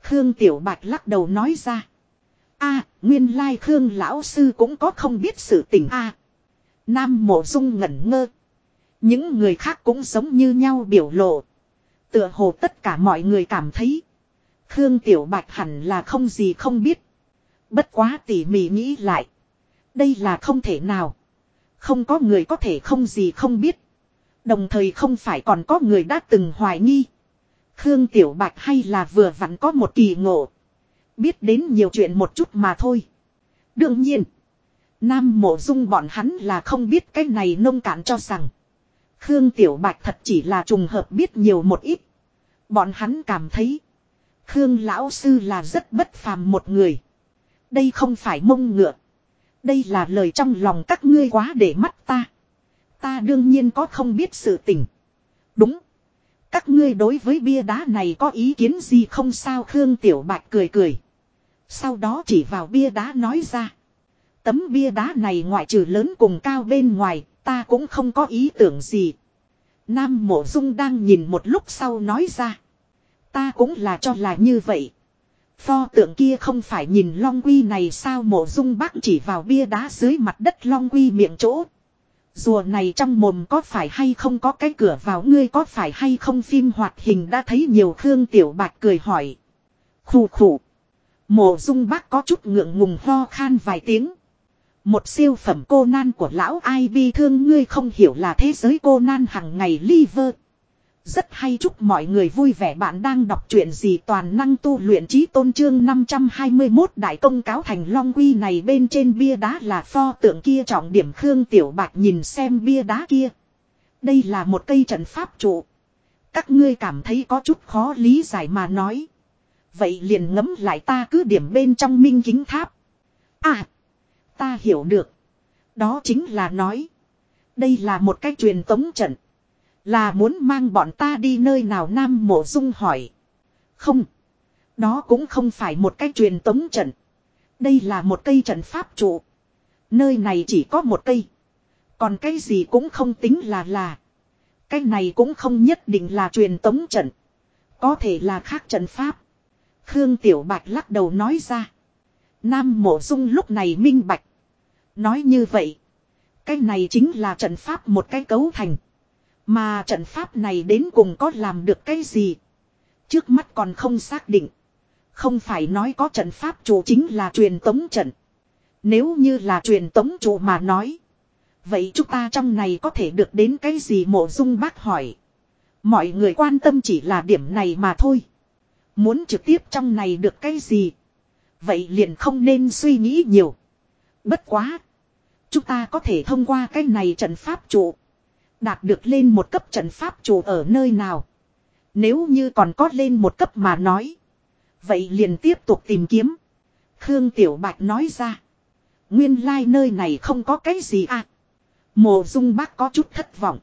Khương Tiểu Bạch lắc đầu nói ra a, nguyên lai Khương Lão Sư cũng có không biết sự tình a Nam Mộ Dung ngẩn ngơ. Những người khác cũng giống như nhau biểu lộ. Tựa hồ tất cả mọi người cảm thấy. Khương Tiểu Bạch hẳn là không gì không biết. Bất quá tỉ mỉ nghĩ lại. Đây là không thể nào. Không có người có thể không gì không biết. Đồng thời không phải còn có người đã từng hoài nghi. Khương Tiểu Bạch hay là vừa vặn có một kỳ ngộ. Biết đến nhiều chuyện một chút mà thôi. Đương nhiên. Nam mộ dung bọn hắn là không biết cái này nông cạn cho rằng. Khương Tiểu Bạch thật chỉ là trùng hợp biết nhiều một ít. Bọn hắn cảm thấy. Khương Lão Sư là rất bất phàm một người. Đây không phải mông ngựa. Đây là lời trong lòng các ngươi quá để mắt ta. Ta đương nhiên có không biết sự tình. Đúng. Các ngươi đối với bia đá này có ý kiến gì không sao Khương Tiểu Bạch cười cười. Sau đó chỉ vào bia đá nói ra. Tấm bia đá này ngoại trừ lớn cùng cao bên ngoài, ta cũng không có ý tưởng gì. Nam Mộ Dung đang nhìn một lúc sau nói ra. Ta cũng là cho là như vậy. Pho tượng kia không phải nhìn long quy này sao mộ dung bác chỉ vào bia đá dưới mặt đất long quy miệng chỗ. Rùa này trong mồm có phải hay không có cái cửa vào ngươi có phải hay không phim hoạt hình đã thấy nhiều Khương Tiểu Bạch cười hỏi. Khủ khủ. Mộ dung bác có chút ngượng ngùng ho khan vài tiếng. Một siêu phẩm cô nan của lão ai bi thương ngươi không hiểu là thế giới cô nan hằng ngày liver. Rất hay chúc mọi người vui vẻ bạn đang đọc truyện gì toàn năng tu luyện trí tôn trương 521 đại công cáo thành long quy này bên trên bia đá là pho tượng kia trọng điểm Khương Tiểu bạc nhìn xem bia đá kia. Đây là một cây trận pháp trụ. Các ngươi cảm thấy có chút khó lý giải mà nói. Vậy liền ngấm lại ta cứ điểm bên trong minh kính tháp. À, ta hiểu được. Đó chính là nói. Đây là một cái truyền tống trận. Là muốn mang bọn ta đi nơi nào Nam Mộ Dung hỏi. Không. Đó cũng không phải một cái truyền tống trận. Đây là một cây trận pháp trụ. Nơi này chỉ có một cây. Còn cái gì cũng không tính là là. Cái này cũng không nhất định là truyền tống trận. Có thể là khác trận pháp. Khương Tiểu Bạch lắc đầu nói ra. Nam Mộ Dung lúc này minh bạch. Nói như vậy. Cái này chính là trận pháp một cái cấu thành. Mà trận pháp này đến cùng có làm được cái gì? Trước mắt còn không xác định. Không phải nói có trận pháp chủ chính là truyền tống trận. Nếu như là truyền tống chủ mà nói. Vậy chúng ta trong này có thể được đến cái gì mộ dung bác hỏi. Mọi người quan tâm chỉ là điểm này mà thôi. Muốn trực tiếp trong này được cái gì. Vậy liền không nên suy nghĩ nhiều. Bất quá. Chúng ta có thể thông qua cái này trận pháp trụ. Đạt được lên một cấp trận pháp trụ ở nơi nào. Nếu như còn có lên một cấp mà nói. Vậy liền tiếp tục tìm kiếm. Khương Tiểu Bạch nói ra. Nguyên lai like nơi này không có cái gì à. Mộ dung bác có chút thất vọng.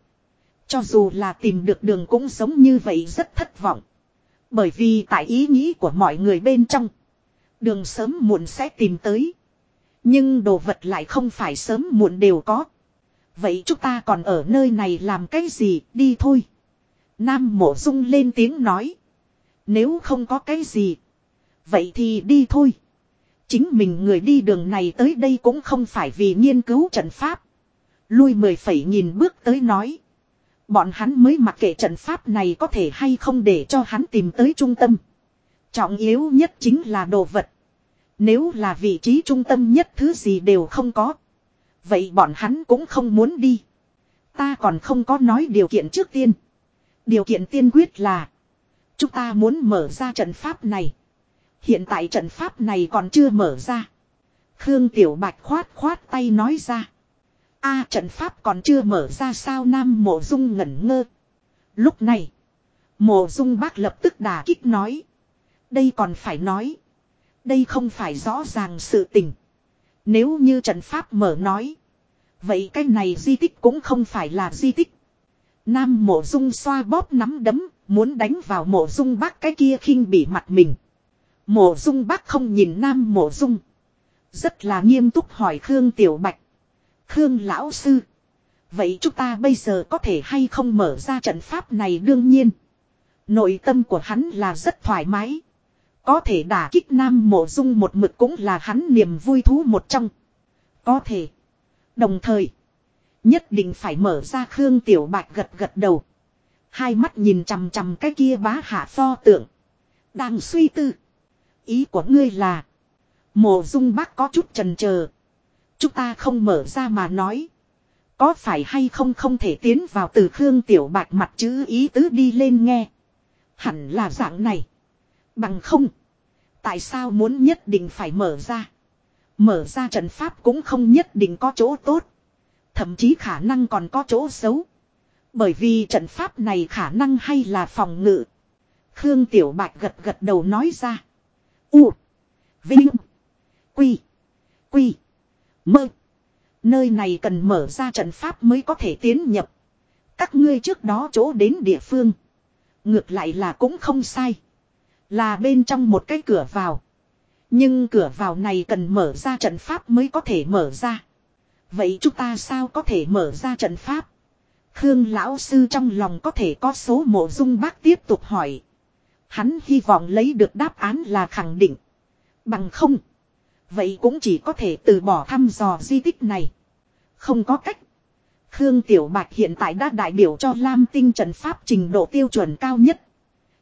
Cho dù là tìm được đường cũng sống như vậy rất thất vọng. Bởi vì tại ý nghĩ của mọi người bên trong. Đường sớm muộn sẽ tìm tới. Nhưng đồ vật lại không phải sớm muộn đều có. Vậy chúng ta còn ở nơi này làm cái gì, đi thôi. Nam mộ dung lên tiếng nói. Nếu không có cái gì. Vậy thì đi thôi. Chính mình người đi đường này tới đây cũng không phải vì nghiên cứu trận pháp. Lui mười phẩy nhìn bước tới nói. Bọn hắn mới mặc kệ trận pháp này có thể hay không để cho hắn tìm tới trung tâm. Trọng yếu nhất chính là đồ vật. Nếu là vị trí trung tâm nhất thứ gì đều không có. Vậy bọn hắn cũng không muốn đi. Ta còn không có nói điều kiện trước tiên. Điều kiện tiên quyết là. Chúng ta muốn mở ra trận pháp này. Hiện tại trận pháp này còn chưa mở ra. Khương Tiểu Bạch khoát khoát tay nói ra a trận pháp còn chưa mở ra sao Nam Mộ Dung ngẩn ngơ. Lúc này. Mộ Dung bác lập tức đà kích nói. Đây còn phải nói. Đây không phải rõ ràng sự tình. Nếu như trận pháp mở nói. Vậy cái này di tích cũng không phải là di tích. Nam mộ dung xoa bóp nắm đấm, muốn đánh vào mộ dung bác cái kia khinh bị mặt mình. Mộ dung bác không nhìn nam mộ dung. Rất là nghiêm túc hỏi Khương Tiểu Bạch. Khương Lão Sư. Vậy chúng ta bây giờ có thể hay không mở ra trận pháp này đương nhiên. Nội tâm của hắn là rất thoải mái. Có thể đả kích nam mộ dung một mực cũng là hắn niềm vui thú một trong. Có thể. Đồng thời. Nhất định phải mở ra Khương Tiểu Bạch gật gật đầu. Hai mắt nhìn chằm chằm cái kia bá hạ pho tượng. Đang suy tư. Ý của ngươi là. Mộ dung bác có chút trần chờ Chúng ta không mở ra mà nói. Có phải hay không không thể tiến vào từ Khương Tiểu Bạch mặt chữ ý tứ đi lên nghe. Hẳn là dạng này. Bằng không. Tại sao muốn nhất định phải mở ra? Mở ra trận pháp cũng không nhất định có chỗ tốt. Thậm chí khả năng còn có chỗ xấu. Bởi vì trận pháp này khả năng hay là phòng ngự. Khương Tiểu Bạch gật gật đầu nói ra. U. Vinh. Quy. Quy. Mơ. Nơi này cần mở ra trận pháp mới có thể tiến nhập. Các ngươi trước đó chỗ đến địa phương. Ngược lại là cũng không sai. Là bên trong một cái cửa vào. Nhưng cửa vào này cần mở ra trận pháp mới có thể mở ra. Vậy chúng ta sao có thể mở ra trận pháp? Khương lão sư trong lòng có thể có số mộ dung bác tiếp tục hỏi. Hắn hy vọng lấy được đáp án là khẳng định. Bằng không. Vậy cũng chỉ có thể từ bỏ thăm dò di tích này. Không có cách. Khương Tiểu Bạch hiện tại đã đại biểu cho Lam Tinh trận pháp trình độ tiêu chuẩn cao nhất.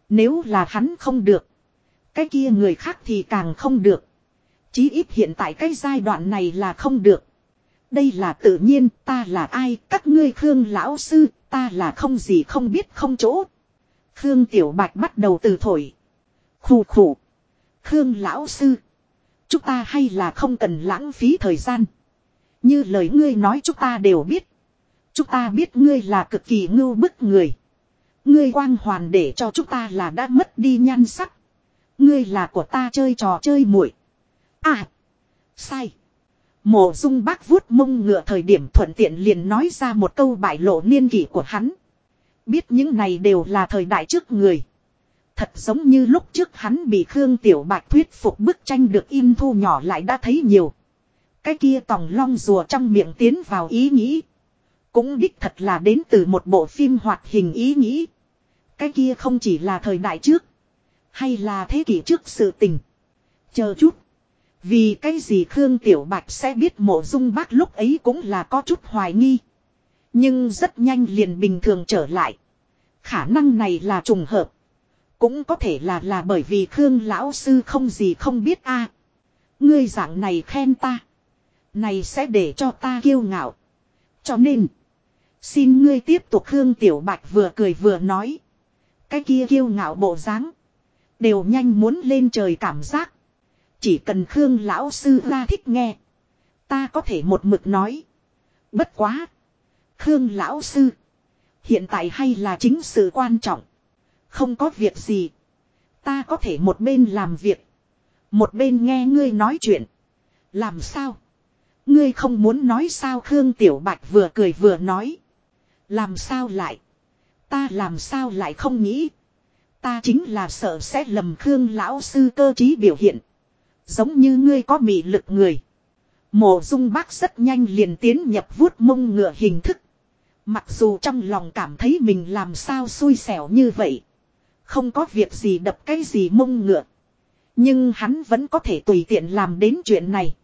Nếu là hắn không được. Cái kia người khác thì càng không được. Chí ít hiện tại cái giai đoạn này là không được. Đây là tự nhiên, ta là ai, các ngươi Khương lão sư, ta là không gì không biết không chỗ. Khương Tiểu Bạch bắt đầu từ thổi. Khủ khủ. Khương lão sư. Chúng ta hay là không cần lãng phí thời gian. Như lời ngươi nói chúng ta đều biết. Chúng ta biết ngươi là cực kỳ ngưu bức người. Ngươi quang hoàn để cho chúng ta là đã mất đi nhan sắc. Ngươi là của ta chơi trò chơi muội. À. Sai. Mộ dung bác vuốt mông ngựa thời điểm thuận tiện liền nói ra một câu bại lộ niên kỷ của hắn. Biết những này đều là thời đại trước người. Thật giống như lúc trước hắn bị Khương Tiểu Bạch thuyết phục bức tranh được in thu nhỏ lại đã thấy nhiều. Cái kia tòng long rùa trong miệng tiến vào ý nghĩ. Cũng đích thật là đến từ một bộ phim hoạt hình ý nghĩ. Cái kia không chỉ là thời đại trước. Hay là thế kỷ trước sự tình. Chờ chút. Vì cái gì Khương Tiểu Bạch sẽ biết mộ dung bác lúc ấy cũng là có chút hoài nghi. Nhưng rất nhanh liền bình thường trở lại. Khả năng này là trùng hợp. Cũng có thể là là bởi vì Khương Lão Sư không gì không biết a Ngươi dạng này khen ta. Này sẽ để cho ta kiêu ngạo. Cho nên. Xin ngươi tiếp tục Khương Tiểu Bạch vừa cười vừa nói. Cái kia kiêu ngạo bộ dáng, Đều nhanh muốn lên trời cảm giác. Chỉ cần Khương Lão Sư ra thích nghe. Ta có thể một mực nói. Bất quá. Khương Lão Sư. Hiện tại hay là chính sự quan trọng. Không có việc gì. Ta có thể một bên làm việc. Một bên nghe ngươi nói chuyện. Làm sao? Ngươi không muốn nói sao Khương Tiểu Bạch vừa cười vừa nói. Làm sao lại? Ta làm sao lại không nghĩ? Ta chính là sợ sẽ lầm Khương lão sư cơ trí biểu hiện. Giống như ngươi có mị lực người. Mộ dung bác rất nhanh liền tiến nhập vuốt mông ngựa hình thức. Mặc dù trong lòng cảm thấy mình làm sao xui xẻo như vậy. Không có việc gì đập cái gì mông ngựa. Nhưng hắn vẫn có thể tùy tiện làm đến chuyện này.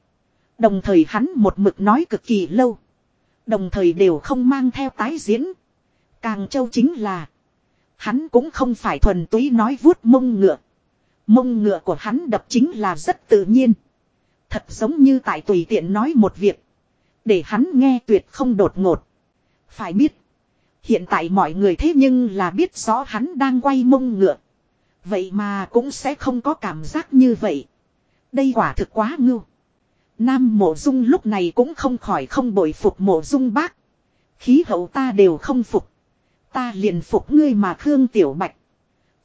Đồng thời hắn một mực nói cực kỳ lâu. Đồng thời đều không mang theo tái diễn. Càng châu chính là. Hắn cũng không phải thuần túy nói vuốt mông ngựa. Mông ngựa của hắn đập chính là rất tự nhiên. Thật giống như tại tùy tiện nói một việc. Để hắn nghe tuyệt không đột ngột. Phải biết. Hiện tại mọi người thế nhưng là biết rõ hắn đang quay mông ngựa. Vậy mà cũng sẽ không có cảm giác như vậy. Đây quả thực quá ngưu. Nam mộ dung lúc này cũng không khỏi không bội phục mộ dung bác. Khí hậu ta đều không phục. Ta liền phục ngươi mà Khương Tiểu Bạch.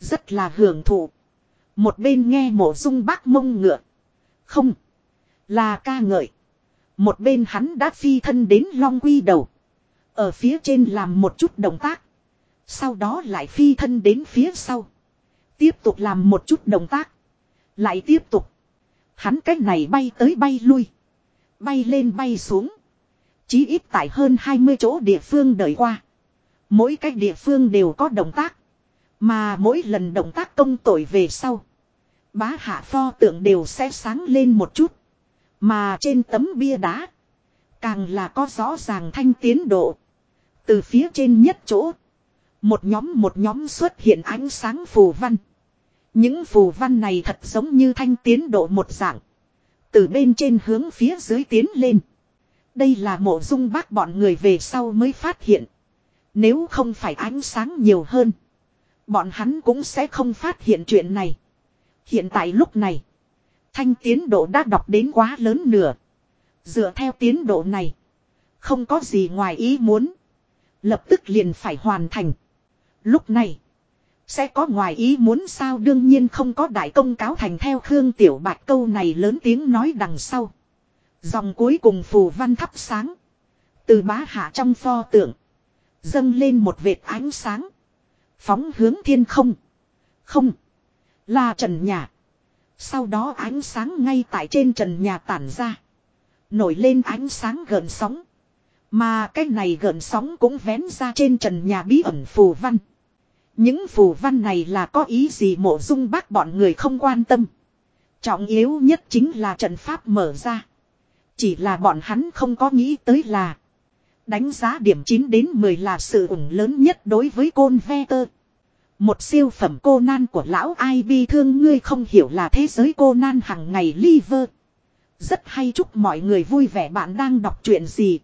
Rất là hưởng thụ. Một bên nghe mộ dung bác mông ngựa. Không. Là ca ngợi. Một bên hắn đã phi thân đến long quy đầu. Ở phía trên làm một chút động tác. Sau đó lại phi thân đến phía sau. Tiếp tục làm một chút động tác. Lại tiếp tục. Hắn cách này bay tới bay lui. Bay lên bay xuống. Chí ít tại hơn 20 chỗ địa phương đợi qua. Mỗi cách địa phương đều có động tác. Mà mỗi lần động tác công tội về sau. Bá hạ pho tượng đều sẽ sáng lên một chút. Mà trên tấm bia đá. Càng là có rõ ràng thanh tiến độ. Từ phía trên nhất chỗ. Một nhóm một nhóm xuất hiện ánh sáng phù văn. Những phù văn này thật giống như thanh tiến độ một dạng. Từ bên trên hướng phía dưới tiến lên. Đây là mộ dung bác bọn người về sau mới phát hiện. Nếu không phải ánh sáng nhiều hơn. Bọn hắn cũng sẽ không phát hiện chuyện này. Hiện tại lúc này. Thanh tiến độ đã đọc đến quá lớn nửa. Dựa theo tiến độ này. Không có gì ngoài ý muốn. Lập tức liền phải hoàn thành. Lúc này. Sẽ có ngoài ý muốn sao đương nhiên không có đại công cáo thành theo Khương Tiểu Bạch câu này lớn tiếng nói đằng sau. Dòng cuối cùng phù văn thắp sáng. Từ bá hạ trong pho tượng. Dâng lên một vệt ánh sáng. Phóng hướng thiên không. Không. Là trần nhà. Sau đó ánh sáng ngay tại trên trần nhà tản ra. Nổi lên ánh sáng gợn sóng. Mà cái này gợn sóng cũng vén ra trên trần nhà bí ẩn phù văn. Những phù văn này là có ý gì mộ dung bác bọn người không quan tâm. Trọng yếu nhất chính là trận pháp mở ra. Chỉ là bọn hắn không có nghĩ tới là. Đánh giá điểm 9 đến 10 là sự ủng lớn nhất đối với côn ve tơ. Một siêu phẩm cô nan của lão ai bi thương, ngươi không hiểu là thế giới cô nan hằng ngày liver. Rất hay chúc mọi người vui vẻ bạn đang đọc chuyện gì.